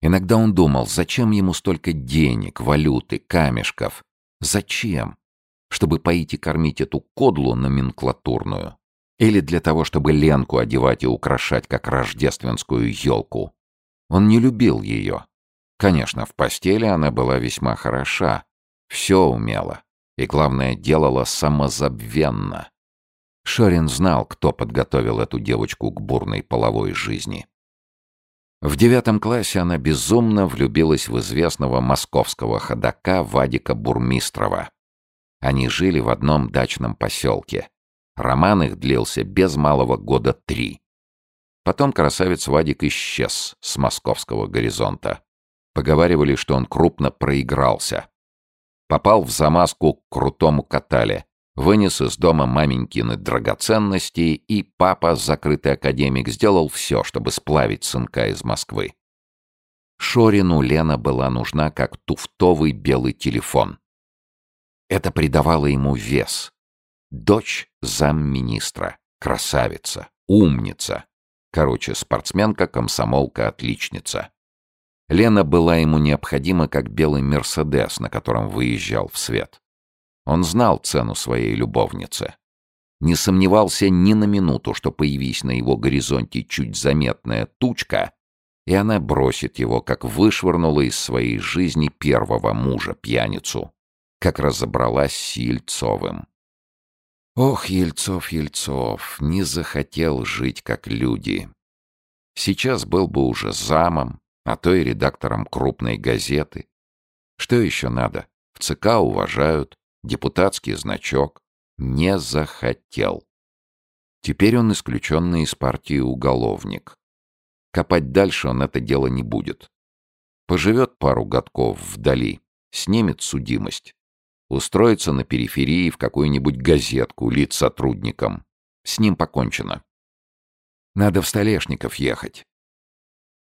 Иногда он думал, зачем ему столько денег, валюты, камешков? Зачем? Чтобы поить и кормить эту кодлу номенклатурную? Или для того, чтобы Ленку одевать и украшать, как рождественскую елку? Он не любил ее. Конечно, в постели она была весьма хороша, все умела и, главное, делала самозабвенно. Шорин знал, кто подготовил эту девочку к бурной половой жизни. В девятом классе она безумно влюбилась в известного московского ходока Вадика Бурмистрова. Они жили в одном дачном поселке. Роман их длился без малого года три. Потом красавец Вадик исчез с московского горизонта. Поговаривали, что он крупно проигрался. Попал в замазку к крутому катале, вынес из дома маменькины драгоценности, и папа, закрытый академик, сделал все, чтобы сплавить сынка из Москвы. Шорину Лена была нужна как туфтовый белый телефон. Это придавало ему вес. Дочь замминистра, красавица, умница. Короче, спортсменка, комсомолка, отличница. Лена была ему необходима как белый «Мерседес», на котором выезжал в свет. Он знал цену своей любовницы. Не сомневался ни на минуту, что появись на его горизонте чуть заметная тучка, и она бросит его, как вышвырнула из своей жизни первого мужа, пьяницу, как разобралась с Ельцовым. Ох, Ельцов, Ельцов, не захотел жить как люди. Сейчас был бы уже замом, а то и редактором крупной газеты. Что еще надо? В ЦК уважают, депутатский значок. Не захотел. Теперь он исключенный из партии уголовник. Копать дальше он это дело не будет. Поживет пару годков вдали, снимет судимость. Устроится на периферии в какую-нибудь газетку, лиц сотрудникам. С ним покончено. Надо в Столешников ехать.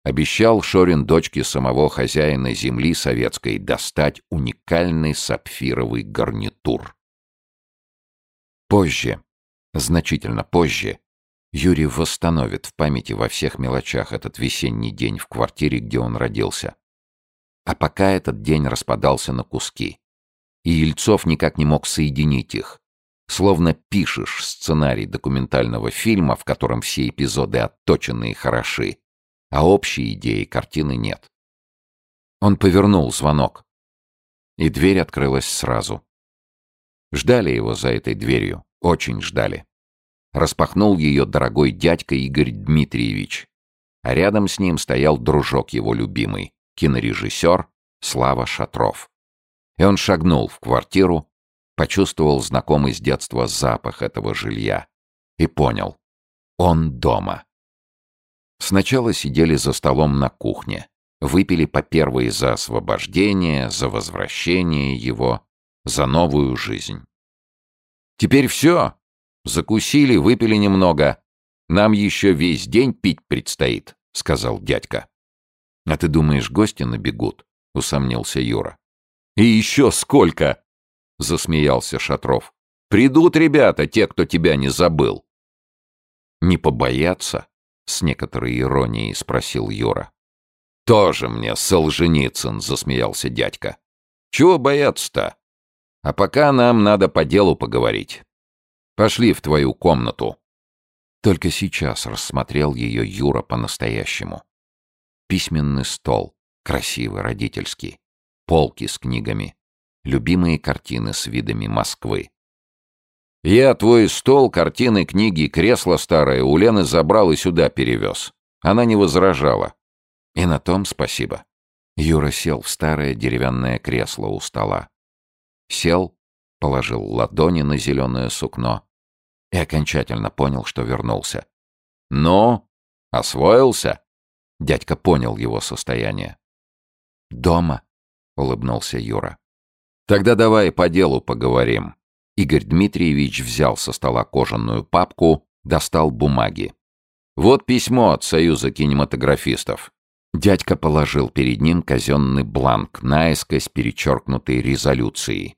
Обещал Шорин дочке самого хозяина земли советской достать уникальный сапфировый гарнитур. Позже, значительно позже, Юрий восстановит в памяти во всех мелочах этот весенний день в квартире, где он родился. А пока этот день распадался на куски. И Ельцов никак не мог соединить их. Словно пишешь сценарий документального фильма, в котором все эпизоды отточены и хороши, а общей идеи картины нет. Он повернул звонок, и дверь открылась сразу. Ждали его за этой дверью, очень ждали. Распахнул ее дорогой дядька Игорь Дмитриевич. А рядом с ним стоял дружок его любимый, кинорежиссер Слава Шатров. И он шагнул в квартиру, почувствовал знакомый с детства запах этого жилья и понял — он дома. Сначала сидели за столом на кухне, выпили по первой за освобождение, за возвращение его, за новую жизнь. «Теперь все!» Закусили, выпили немного. Нам еще весь день пить предстоит», — сказал дядька. «А ты думаешь, гости набегут?» — усомнился Юра. «И еще сколько!» — засмеялся Шатров. «Придут ребята, те, кто тебя не забыл». «Не побояться?» — с некоторой иронией спросил Юра. «Тоже мне Солженицын», — засмеялся дядька. «Чего бояться-то? А пока нам надо по делу поговорить. Пошли в твою комнату». Только сейчас рассмотрел ее Юра по-настоящему. Письменный стол, красивый, родительский, полки с книгами, любимые картины с видами Москвы. «Я твой стол, картины, книги, кресло старое у Лены забрал и сюда перевез. Она не возражала. И на том спасибо». Юра сел в старое деревянное кресло у стола. Сел, положил ладони на зеленое сукно и окончательно понял, что вернулся. «Ну, освоился?» Дядька понял его состояние. «Дома», — улыбнулся Юра. «Тогда давай по делу поговорим». Игорь Дмитриевич взял со стола кожаную папку, достал бумаги. «Вот письмо от Союза кинематографистов». Дядька положил перед ним казенный бланк, наискось перечеркнутый резолюцией.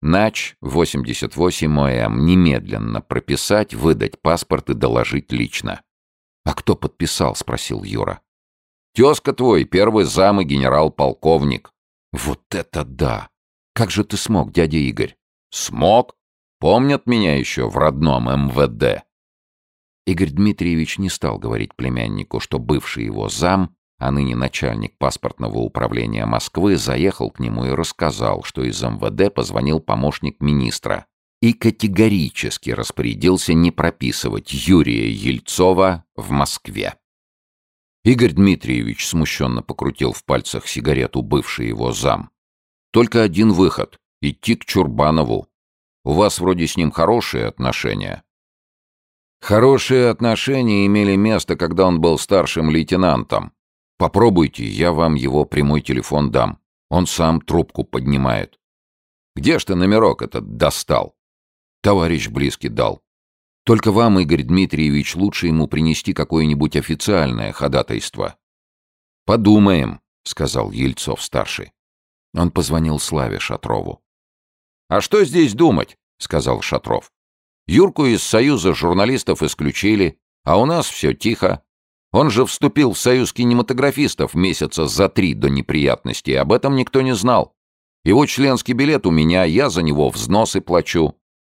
Нач 88 ОМ немедленно прописать, выдать паспорт и доложить лично. «А кто подписал?» — спросил Юра. «Тезка твой, первый зам и генерал-полковник». «Вот это да! Как же ты смог, дядя Игорь?» «Смог? Помнят меня еще в родном МВД». Игорь Дмитриевич не стал говорить племяннику, что бывший его зам а ныне начальник паспортного управления Москвы, заехал к нему и рассказал, что из МВД позвонил помощник министра и категорически распорядился не прописывать Юрия Ельцова в Москве. Игорь Дмитриевич смущенно покрутил в пальцах сигарету бывший его зам. «Только один выход — идти к Чурбанову. У вас вроде с ним хорошие отношения». Хорошие отношения имели место, когда он был старшим лейтенантом. Попробуйте, я вам его прямой телефон дам. Он сам трубку поднимает. Где ж ты номерок этот достал? Товарищ близкий дал. Только вам, Игорь Дмитриевич, лучше ему принести какое-нибудь официальное ходатайство. Подумаем, сказал Ельцов-старший. Он позвонил Славе Шатрову. «А что здесь думать?» — сказал Шатров. Юрку из Союза журналистов исключили, а у нас все тихо. Он же вступил в Союз кинематографистов месяца за три до неприятностей, об этом никто не знал. Его членский билет у меня, я за него взносы плачу.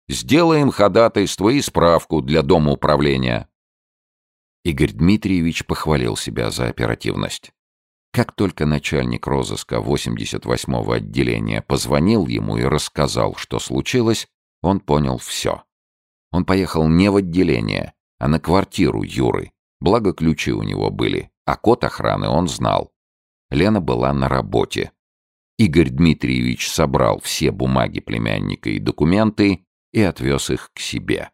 Сделаем ходатайство и справку для Дома управления». Игорь Дмитриевич похвалил себя за оперативность. Как только начальник розыска 88-го отделения позвонил ему и рассказал, что случилось, он понял все. Он поехал не в отделение, а на квартиру Юры. Благо ключи у него были, а код охраны он знал. Лена была на работе. Игорь Дмитриевич собрал все бумаги племянника и документы и отвез их к себе.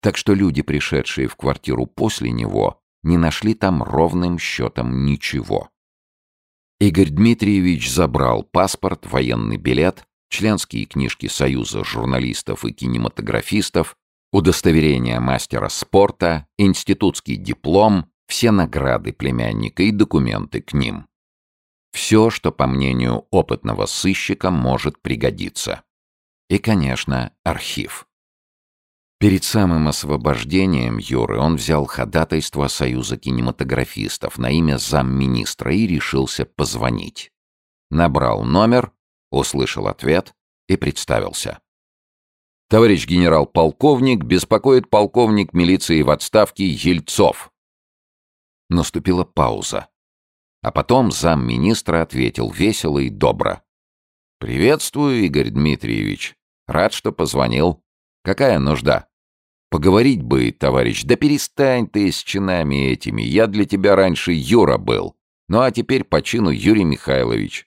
Так что люди, пришедшие в квартиру после него, не нашли там ровным счетом ничего. Игорь Дмитриевич забрал паспорт, военный билет, членские книжки Союза журналистов и кинематографистов, удостоверение мастера спорта, институтский диплом, все награды племянника и документы к ним. Все, что, по мнению опытного сыщика, может пригодиться. И, конечно, архив. Перед самым освобождением Юры он взял ходатайство Союза кинематографистов на имя замминистра и решился позвонить. Набрал номер, услышал ответ и представился. Товарищ генерал-полковник, беспокоит полковник милиции в отставке Ельцов. Наступила пауза. А потом замминистра ответил весело и добро. «Приветствую, Игорь Дмитриевич. Рад, что позвонил. Какая нужда?» «Поговорить бы, товарищ, да перестань ты с чинами этими. Я для тебя раньше Юра был. Ну а теперь по чину Юрий Михайлович.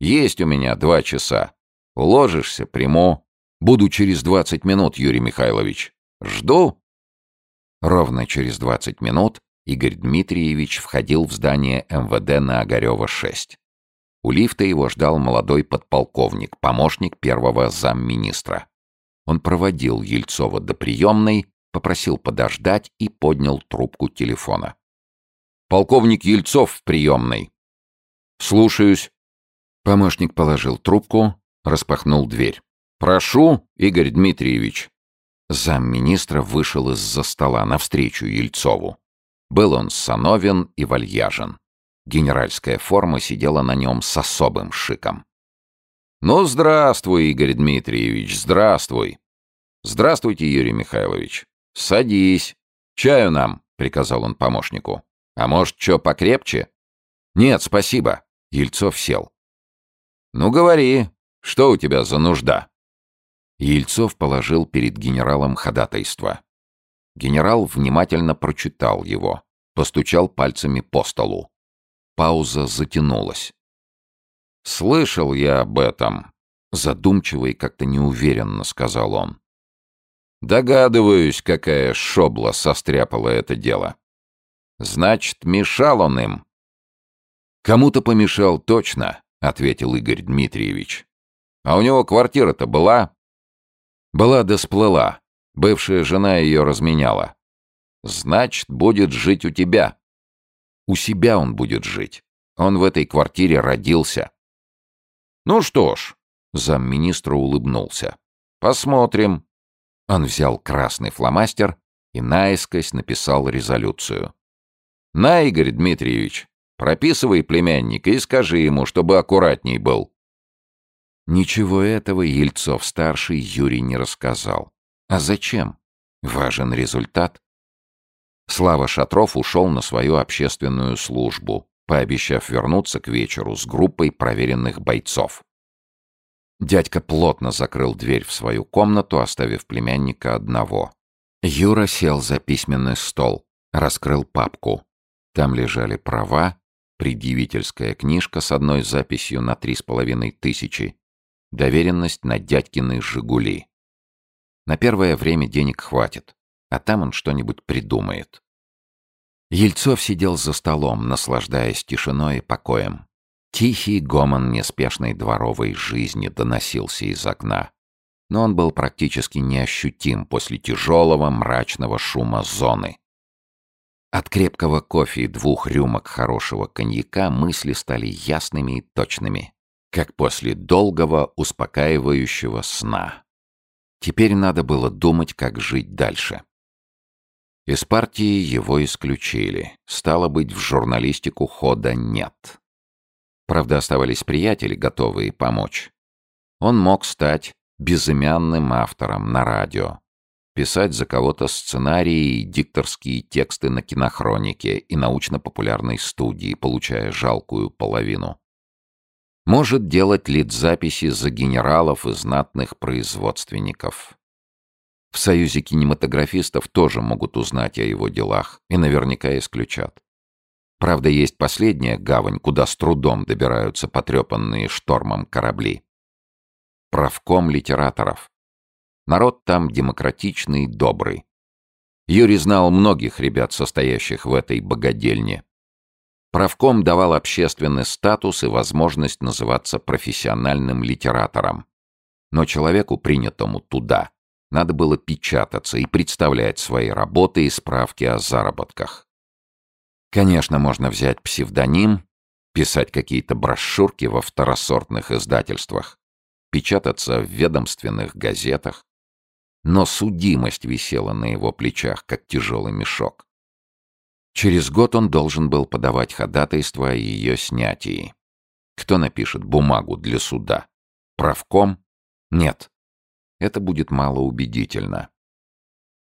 Есть у меня два часа. Уложишься, приму. Буду через двадцать минут, Юрий Михайлович. Жду. Ровно через двадцать минут Игорь Дмитриевич входил в здание МВД на Огарева 6. У лифта его ждал молодой подполковник, помощник первого замминистра. Он проводил Ельцова до приемной, попросил подождать и поднял трубку телефона. «Полковник Ельцов в приемной». «Слушаюсь». Помощник положил трубку, распахнул дверь. «Прошу, Игорь Дмитриевич». Замминистра вышел из-за стола навстречу Ельцову. Был он сановен и вальяжен. Генеральская форма сидела на нем с особым шиком. «Ну, здравствуй, Игорь Дмитриевич, здравствуй!» «Здравствуйте, Юрий Михайлович. Садись. Чаю нам», — приказал он помощнику. «А может, что покрепче?» «Нет, спасибо». Ельцов сел. «Ну, говори, что у тебя за нужда?» Ельцов положил перед генералом ходатайство. Генерал внимательно прочитал его, постучал пальцами по столу. Пауза затянулась. «Слышал я об этом», — задумчиво и как-то неуверенно сказал он. «Догадываюсь, какая шобла состряпала это дело. Значит, мешал он им». «Кому-то помешал точно», — ответил Игорь Дмитриевич. «А у него квартира-то была?» Была да сплыла. Бывшая жена ее разменяла. Значит, будет жить у тебя. У себя он будет жить. Он в этой квартире родился. Ну что ж, замминистра улыбнулся. Посмотрим. Он взял красный фломастер и наискось написал резолюцию. На, Игорь Дмитриевич, прописывай племянника и скажи ему, чтобы аккуратней был. Ничего этого Ельцов-старший Юрий не рассказал. А зачем? Важен результат. Слава Шатров ушел на свою общественную службу, пообещав вернуться к вечеру с группой проверенных бойцов. Дядька плотно закрыл дверь в свою комнату, оставив племянника одного. Юра сел за письменный стол, раскрыл папку. Там лежали права, предъявительская книжка с одной записью на три с половиной тысячи Доверенность на дядькины «Жигули». На первое время денег хватит, а там он что-нибудь придумает. Ельцов сидел за столом, наслаждаясь тишиной и покоем. Тихий гомон неспешной дворовой жизни доносился из окна. Но он был практически неощутим после тяжелого мрачного шума зоны. От крепкого кофе и двух рюмок хорошего коньяка мысли стали ясными и точными, как после долгого успокаивающего сна. Теперь надо было думать, как жить дальше. Из партии его исключили. Стало быть, в журналистику хода нет. Правда, оставались приятели, готовые помочь. Он мог стать безымянным автором на радио, писать за кого-то сценарии и дикторские тексты на кинохронике и научно-популярной студии, получая жалкую половину. Может делать лид-записи за генералов и знатных производственников. В Союзе кинематографистов тоже могут узнать о его делах и наверняка исключат. Правда, есть последняя гавань, куда с трудом добираются потрепанные штормом корабли. Правком литераторов. Народ там демократичный добрый. Юрий знал многих ребят, состоящих в этой богадельне. Правком давал общественный статус и возможность называться профессиональным литератором. Но человеку, принятому туда, надо было печататься и представлять свои работы и справки о заработках. Конечно, можно взять псевдоним, писать какие-то брошюрки во второсортных издательствах, печататься в ведомственных газетах, но судимость висела на его плечах, как тяжелый мешок. Через год он должен был подавать ходатайство о ее снятии. Кто напишет бумагу для суда? Правком? Нет, это будет малоубедительно.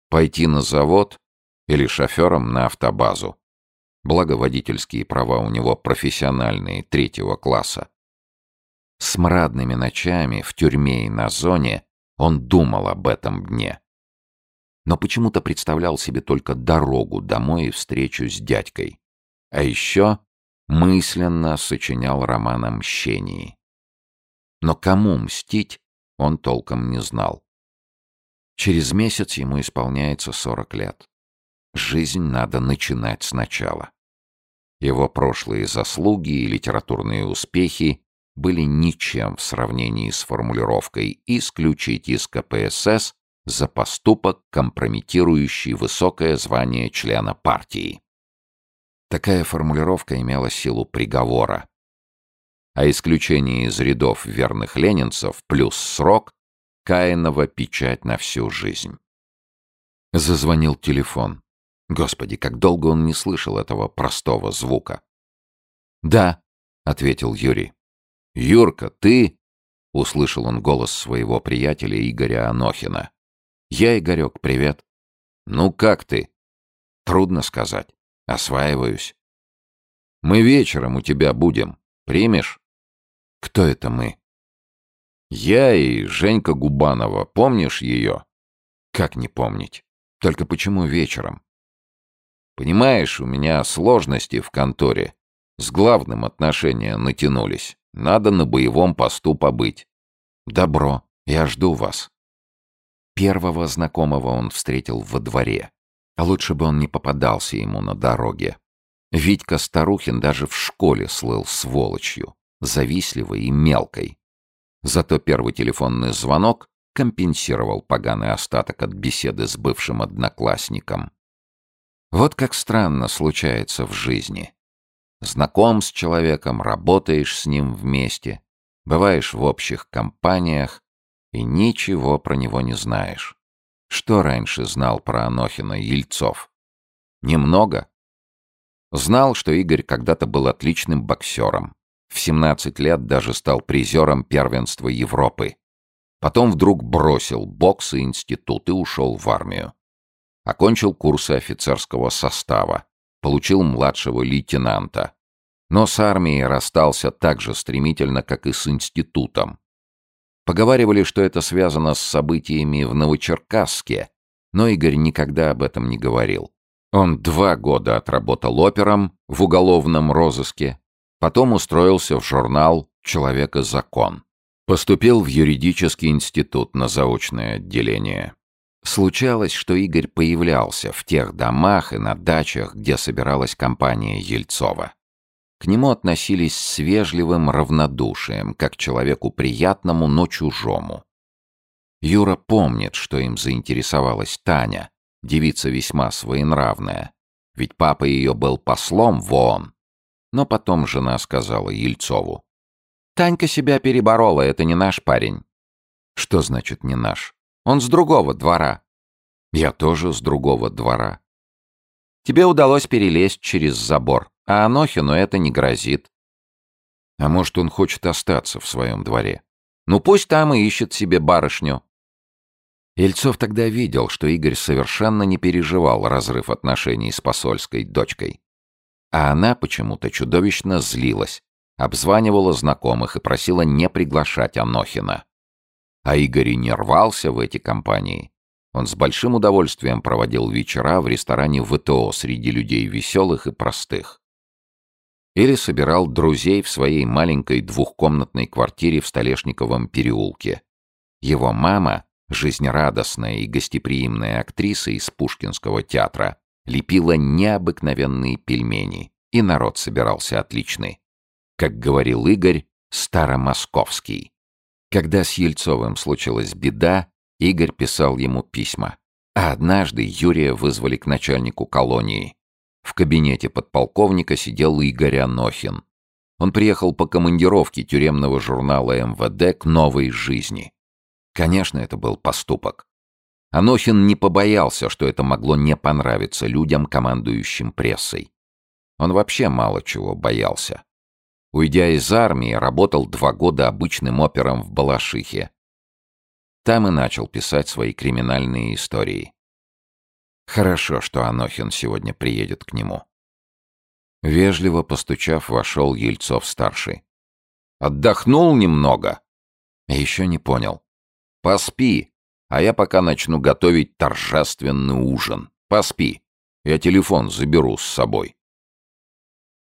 Пойти на завод или шофером на автобазу. Благо водительские права у него профессиональные, третьего класса. С мрадными ночами в тюрьме и на зоне он думал об этом дне. Но почему-то представлял себе только дорогу домой и встречу с дядькой. А еще мысленно сочинял роман о мщении. Но кому мстить, он толком не знал. Через месяц ему исполняется 40 лет. Жизнь надо начинать сначала. Его прошлые заслуги и литературные успехи были ничем в сравнении с формулировкой «исключить из КПСС» за поступок, компрометирующий высокое звание члена партии. Такая формулировка имела силу приговора, а исключение из рядов верных ленинцев плюс срок — Каинова печать на всю жизнь. Зазвонил телефон. Господи, как долго он не слышал этого простого звука. «Да», — ответил Юрий. «Юрка, ты?» — услышал он голос своего приятеля Игоря Анохина. «Я, Игорек, привет». «Ну как ты?» «Трудно сказать. Осваиваюсь». «Мы вечером у тебя будем. Примешь?» Кто это мы? Я и Женька Губанова. Помнишь ее? Как не помнить? Только почему вечером? Понимаешь, у меня сложности в конторе. С главным отношения натянулись. Надо на боевом посту побыть. Добро, я жду вас. Первого знакомого он встретил во дворе. А лучше бы он не попадался ему на дороге. Витька Старухин даже в школе слыл сволочью завистливой и мелкой. Зато первый телефонный звонок компенсировал поганый остаток от беседы с бывшим одноклассником. Вот как странно случается в жизни. Знаком с человеком, работаешь с ним вместе, бываешь в общих компаниях и ничего про него не знаешь. Что раньше знал про Анохина Ельцов? Немного. Знал, что Игорь когда-то был отличным боксером, в 17 лет даже стал призером первенства Европы. Потом вдруг бросил бокс и институт и ушел в армию. Окончил курсы офицерского состава, получил младшего лейтенанта. Но с армией расстался так же стремительно, как и с институтом. Поговаривали, что это связано с событиями в Новочеркасске, но Игорь никогда об этом не говорил. Он два года отработал опером в уголовном розыске, Потом устроился в журнал «Человек и закон». Поступил в юридический институт на заочное отделение. Случалось, что Игорь появлялся в тех домах и на дачах, где собиралась компания Ельцова. К нему относились с вежливым равнодушием, как человеку приятному, но чужому. Юра помнит, что им заинтересовалась Таня, девица весьма своенравная, ведь папа ее был послом в ООН. Но потом жена сказала Ельцову. «Танька себя переборола, это не наш парень». «Что значит «не наш»? Он с другого двора». «Я тоже с другого двора». «Тебе удалось перелезть через забор, а Анохину это не грозит». «А может, он хочет остаться в своем дворе?» «Ну пусть там и ищет себе барышню». Ельцов тогда видел, что Игорь совершенно не переживал разрыв отношений с посольской дочкой. А она почему-то чудовищно злилась, обзванивала знакомых и просила не приглашать Анохина. А Игорь не рвался в эти компании. Он с большим удовольствием проводил вечера в ресторане ВТО среди людей веселых и простых. Или собирал друзей в своей маленькой двухкомнатной квартире в Столешниковом переулке. Его мама — Жизнерадостная и гостеприимная актриса из Пушкинского театра лепила необыкновенные пельмени, и народ собирался отличный. Как говорил Игорь, старомосковский. Когда с Ельцовым случилась беда, Игорь писал ему письма. А однажды Юрия вызвали к начальнику колонии. В кабинете подполковника сидел Игорь Анохин. Он приехал по командировке тюремного журнала МВД к новой жизни. Конечно, это был поступок. Анохин не побоялся, что это могло не понравиться людям, командующим прессой. Он вообще мало чего боялся. Уйдя из армии, работал два года обычным опером в Балашихе. Там и начал писать свои криминальные истории. Хорошо, что Анохин сегодня приедет к нему. Вежливо постучав, вошел Ельцов-старший. «Отдохнул немного?» «Еще не понял». Поспи, а я пока начну готовить торжественный ужин. Поспи. Я телефон заберу с собой.